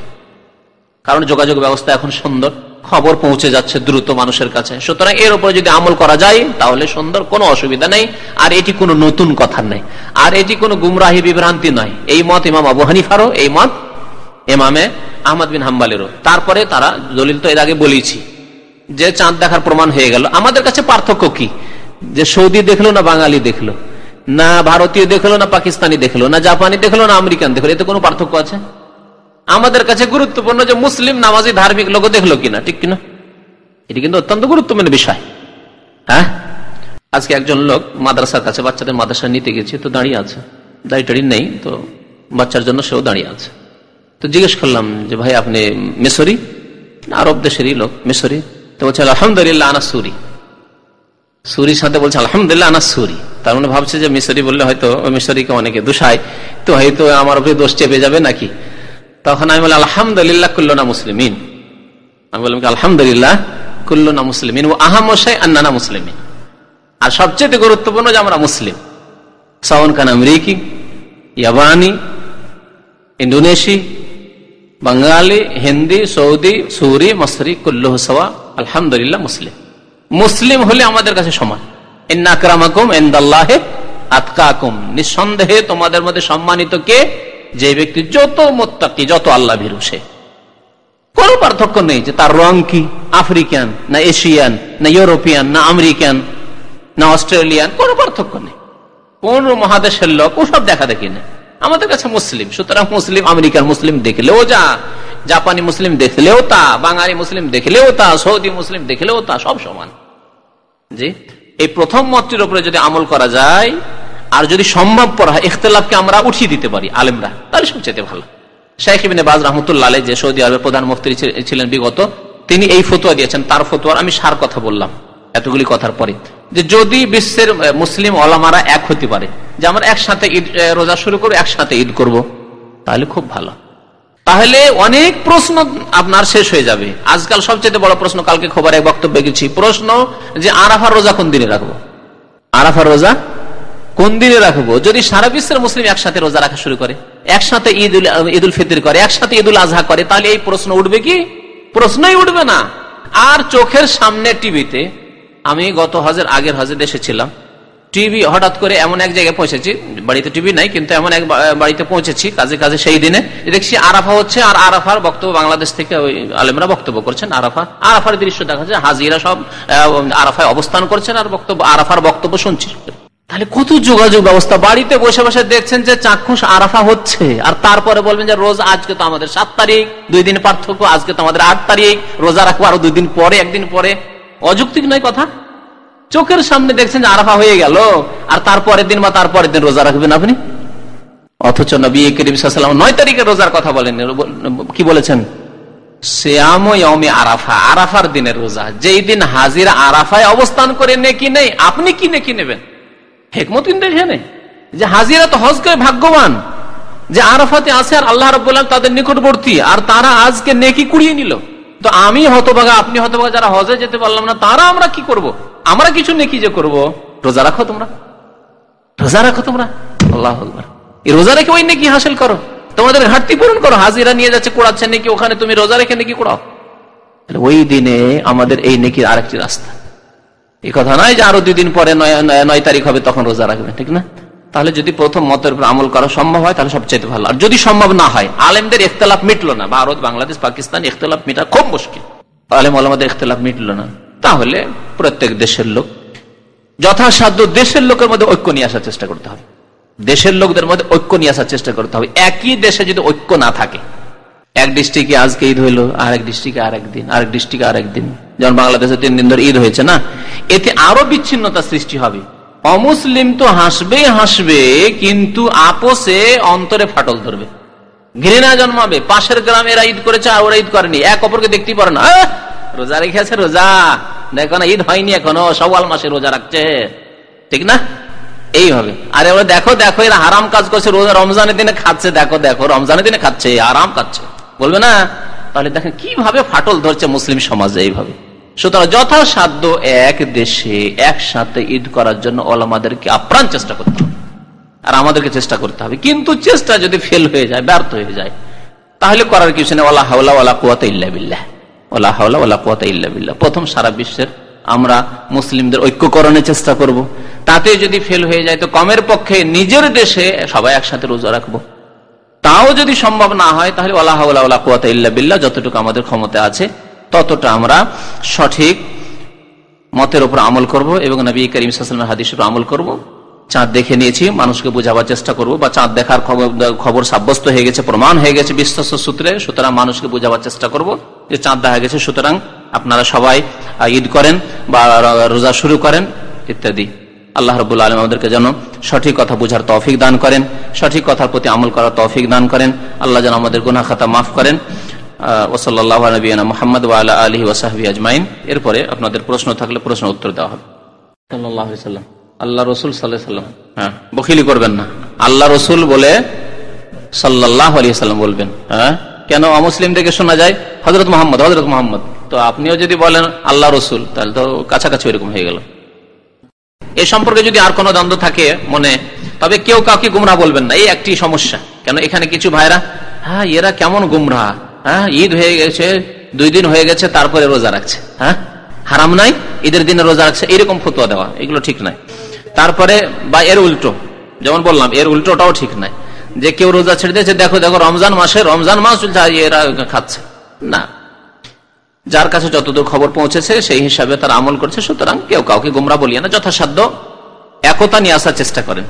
কারণ যোগাযোগ ব্যবস্থা এখন সুন্দর, খবর পৌঁছে যাচ্ছে দ্রুত মানুষের কাছে। সুতরাং এর উপরে যদি আমল করা যায়, তাহলে সুন্দর, কোনো অসুবিধা নেই। আর এটি কোনো নতুন কথা নেই। আর এটি কোনো গুমরাহি বিভ্রান্তি নয়। এই মত ইমাম আবু হানিফারও, এই মত এমামে আহমদ বিন হাম্বালেরও। তারপরে তারা, দলিল তো এর আগে বলেছি যে চাঁদ দেখার প্রমাণ হয়ে গেল। আমাদের কাছে পার্থক্য কি? যে সৌদি দেখল না বাঙালি দেখল, না ভারতীয় দেখল, না পাকিস্তানি দেখল, না জাপানি দেখল, না আমেরিকান দেখল, এতে কোনো পার্থক্য আছে? আমাদের কাছে গুরুত্বপূর্ণ যে মুসলিম নামাজি ধার্মিক লোক দেখল কিনা, ঠিক কিনা? এটি কিন্তু অত্যন্ত গুরুত্বপূর্ণ বিষয়। হ্যাঁ? আজকে একজন লোক মাদ্রাসার কাছে, বাচ্চাদের মাদ্রাসা নিতে গেছে, তো দাঁড়িয়ে আছে। দাঁড়িয়ে নেই, তো বাচ্চার জন্য সেও দাঁড়িয়ে আছে। তো জিজ্ঞেস করলাম যে, ভাই, আপনি মেসরি? আরব দেশেরই লোক, মেসরি। তো বলছে, আলহামদুলিল্লাহ, আনা সুরি। সুরির সাথে বলছে, আলহামদুলিল্লাহ আনা সুরি। তার মানে ভাবছে যে মিশরি বললে হয়তো মিশরিকে অনেকে দোষায়। তো হয়তো আমার উপরে দোষ চেপে যাবে নাকি? তখন আমি বলি, আলহামদুলিল্লাহ, কুল্লনা মুসলিমিন। আমি বললাম আলহামদুলিল্লাহ, কুল্লনা মুসলিমিন। ও আহামশাই আন্নানা মুসলিমিন। আর সবচেয়ে গুরুত্বপূর্ণ যে আমরা মুসলিম। সাউন খান আমেরিকি, ইয়াবানি, ইন্দোনেশি, বাঙালি, হিন্দি, সৌদি, সুরি, মসরি কুল্লু সওয়া, আলহামদুলিল্লাহ, মুসলিম। মুসলিম হলে আমাদের কাছে সমান। ইন্নাকরামাকুম এন্দাল্লাহে আতকাকুম। নিঃসন্দেহে তোমাদের মধ্যে সম্মানিত কে? যে ব্যক্তি যত মোত্তাকি, যত আল্লাহ ভীরু সে। কোন পার্থক্য নেই যে তার রং কি? আফ্রিকান, না এশিয়ান, না ইউরোপিয়ান, না আমেরিকান, না অস্ট্রেলিয়ান, কোন পার্থক্য নেই। কোন মহাদেশের লোক দেখা দেখি নেই আমাদের কাছে মুসলিম, সুতরাং মুসলিম আমেরিকার মুসলিম দেখলেও যা। জাপানি মুসলিম দেখলেও তা, বাঙালি মুসলিম দেখলেও তা, সৌদি মুসলিম দেখলেও তা, সব সমান। জি? এই প্রথম মতটির উপরে যদি আমল করা যায়, আর যদি সম্ভব পড়া হয়, ইখতলাফকে আমরা উঠিয়ে দিতে পারি, আলেমরা, তাহলে সবচেয়ে ভালো। শেখ বাজ রহমতুল্লাহ যে সৌদি আরবের প্রধান ছিলেন বিগত, তিনি এই ফতুয়া দিয়েছেন। তার ফতুয়ার আমি সার কথা বললাম এতগুলি কথার পরে। যে যদি বিশ্বের মুসলিম ওলামারা এক হতে পারে, যে আমরা একসাথে ঈদ রোজা শুরু করব, একসাথে ঈদ করব। তাহলে খুব ভালো। তাহলে অনেক প্রশ্ন আপনার শেষ হয়ে যাবে। আজকাল সবচেয়ে বড় প্রশ্ন, কালকে খবর এক বক্তব্য গেছি। প্রশ্ন যে আরাফার রোজা কোন দিনে রাখব? আরাফার রোজা কোন দিনে রাখব? যদি সারা বিশ্বের মুসলিম একসাথে রোজা রাখা শুরু করে, একসাথে ঈদ উল ঈদ উল ফিতর করে, একসাথে ঈদ উল আজহা করে, তাহলে এই প্রশ্ন উঠবে কি? প্রশ্নই উঠবে না। আর চোখের সামনে টিভিতে আমি গত হজের আগের হজে দেশে ছিলাম। টিভি হঠাৎ করে এমন এক জায়গায় পৌঁছেছি, বাড়িতে টিভি নাই, কিন্তু এমন এক বাড়িতে পৌঁছেছি, কাজে কাজে সেই দিনে। দেখছি আরাফা হচ্ছে, আর আরাফার বক্তব্য বাংলাদেশ থেকে ওই আলেমরা বক্তব্য করছেন, আরাফা। আরাফার দৃশ্য দেখা যাচ্ছে হাজিরা সব আরাফায় অবস্থান করছেন, আর বক্তব্য, আরাফার বক্তব্য শুনছি তাহলে কত যোগাযোগ ব্যবস্থা? বাড়িতে বসে বসে দেখছেন যে চাক্ষুষ আরাফা হচ্ছে, আর তারপরে বলবেন যে রোজ আজকে তো আমাদের সাত তারিখ, দুই দিন পার্থক্য, আজকে তো আমাদের আট তারিখ, রোজা রাখব আরও দুই দিন পরে, একদিন পরে। অযৌক্তিক নয় কথা? চোখের সামনে দেখছেন আরাফা হয়ে গেল, আর তারপরের দিন বা তারপরের দিন রোজা রাখবেন আপনি? অথচ নবী করিম নয় তারিখে রোজার কথা বলেন কি বলেছেন? আরাফা, আরাফার দিনের রোজা। যেই দিন হাজিরা আরাফায় অবস্থান করে নেকি নেই, আপনি কি নেকি নেবেন? হেকমত কিন্তু যে হাজিরা তো হজ করে ভাগ্যবান, যে আরাফাতে আছে আর আল্লাহ রবাহ তাদের নিকটবর্তী, আর তারা আজকে নেকি কুড়িয়ে নিল। তো আমি হতভাগা, আপনি হতভাগা যারা হজে যেতে পারলাম না, তারা আমরা কি করব। আমরা কিছু নেকি যে করব? রোজা রাখো তোমরা। রোজা রাখো তোমরা। আল্লাহ এই রোজা রেখে ওই নেকি হাসিল করো। তোমাদের ঘাটতি পূরণ করো। হাজিরা নিয়ে যাচ্ছে, কোড়াচ্ছে নাকি, ওখানে তুমি রোজা রেখে নেকি কোড়াও। ওই দিনে আমাদের এই নেকির আরেকটি রাস্তা। এই কথা নয় যে আরও দুই দিন পরে নয় তারিখ হবে, তখন রোজা রাখবে, ঠিক না? তাহলে যদি প্রথম মতের উপর আমল করা সম্ভব হয়, তাহলে সবচেয়ে ভালো। আর যদি সম্ভব না হয়, আলেমদের ইখতলাফ মিটলো না, ভারত, বাংলাদেশ, পাকিস্তান, ইখতলাফ মিটা খুব মুশকিল। আলেম আলমাদের ইখতলাফ মিটলো না। তাহলে প্রত্যেক দেশের লোক, যথাসাধ্য দেশের লোকের মধ্যে ঐক্য নিয়ে আসার চেষ্টা করতে হবে। দেশের লোকদের মধ্যে ঐক্য নিয়ে আসার চেষ্টা করতে হবে। একই দেশে যদি ঐক্য না থাকে, এক ডিস্ট্রিক্টে আজকে ঈদ হইল, আরেক ডিস্ট্রিক্টে আরেক দিন, আরেক ডিস্ট্রিক্টে আরেক দিন। যেমন বাংলাদেশে তিন দিন ধরে ঈদ হয়েছে না? এতে আরও বিচ্ছিন্নতা সৃষ্টি হবে। অমুসলিম তো হাসবে হাসবে, কিন্তু আপোষে অন্তরে ফাটল ধরবে। ঘৃণা জন্মাবে। পাশের গ্রামে এরা ঈদ করেছে আর ওরা ঈদ করেনি। এক অপরকে দেখতেই পারে না। রোজা রেখে আছে, রোজা। দেখো না, ঈদ হয়নি এখনও সওয়াল মাসে রোজা রাখছে। ঠিক না? এইভাবে। আরে ওরা দেখো দেখো, এরা হারাম কাজ করছে, রোজা, রমজানের দিনে খাচ্ছে, দেখো দেখো, রমজানের দিনে খাচ্ছে আরাম খাচ্ছে বলবে না? তাহলে দেখেন, কীভাবে ফাটল ধরছে মুসলিম সমাজে এইভাবে। সুতরাং যথাসাধ্য এক দেশে একসাথে ঈদ করার জন্য ওলামাদেরকে আপ্রাণ চেষ্টা করতে হবে। আর আমাদেরকে চেষ্টা করতে হবে। কিন্তু চেষ্টা যদি ফেল হয়ে যায়, ব্যর্থ হয়ে যায়, তাহলে করার কিছু নেই ওলা হাওলা ওলা কুয়াতে ইল্লা বিল্লাহ। ওলা হাওলা বিল্লাহ। প্রথম সারা বিশ্বের আমরা মুসলিমদের ঐক্যকরণের চেষ্টা করব। তাতে যদি ফেল হয়ে যায়, তো কমের পক্ষে নিজের দেশে সবাই একসাথে রোজা রাখব। তাও যদি সম্ভব না হয়, তাহলে ওলা হাওলা ওলা ইল্লা বিল্লাহ, যতটুকু আমাদের ক্ষমতা আছে, ততটা আমরা সঠিক মতের উপর আমল করব এবং নবী করিম সাল্লামের হাদিসের উপর আমল করব। চাঁদ দেখে নিয়েছি, মানুষকে বোঝাবার চেষ্টা করব বা চাঁদ দেখার খবর সাব্যস্ত হয়ে গেছে, প্রমাণ হয়ে গেছে বিশ্বস্ত সূত্রে, সুতরাং মানুষকে বোঝাবার চেষ্টা করব। যে চাঁদ দেখা গেছে, সুতরাং আপনারা সবাই ঈদ করেন বা রোজা শুরু করেন, ইত্যাদি। আল্লাহ রবুল্লা আলম আমাদেরকে যেন সঠিক কথা বোঝার তৌফিক দান করেন, সঠিক কথার প্রতি আমল করার তৌফিক দান করেন। আল্লাহ যেন আমাদের গুনা খাতা মাফ করেন। ওসল্লাহ নবীনা মোহাম্মদ ওয়ালা আলহি ওসাহাবি আজমাইন। এরপরে আপনাদের প্রশ্ন থাকলে প্রশ্ন উত্তর দেওয়া হবে। আল্লাহ রসুল সাল্লাহ সাল্লাম হ্যাঁ বকিলি করবেন না। আল্লাহ রসুল বলে সাল্লাহ আলী সাল্লাম বলবেন। হ্যাঁ? কেন অমুসলিম থেকে শোনা যায়? হজরত মোহাম্মদ হজরত মোহাম্মদ। তো আপনিও যদি বলেন আল্লাহ রসুল, তাহলে তো কাছাকাছি এরকম হয়ে গেল। এ সম্পর্কে যদি আর কোনো দ্বন্দ্ব থাকে মনে, তবে কেউ কাউকে গুমরা বলবেন না। এই একটি সমস্যা। কেন, এখানে কিছু ভাইরা হ্যাঁ এরা কেমন গুমরা? হ্যাঁ ঈদ হয়ে গেছে, দুই দিন হয়ে গেছে, তারপরে রোজা রাখছে। হ্যাঁ হারাম নাই, ঈদের দিনে রোজা রাখছে। এরকম ফতুয়া দেওয়া, এগুলো ঠিক নাই। তারপরে, বা এর উল্টো, যেমন বললাম, এর উল্টোটাও ঠিক নাই। যে কেউ রোজা ছেড়ে দিয়েছে, দেখো দেখো, রমজান মাসে, রমজান মাস এরা খাচ্ছে। না। যার কাছে যতদূর খবর পৌঁছেছে, সেই হিসাবে তারা আমল করছে, সুতরাং কেউ কাউকে গুমরা বলিয়ে না, যথাসাধ্য একতা নিয়ে আসার চেষ্টা করেন।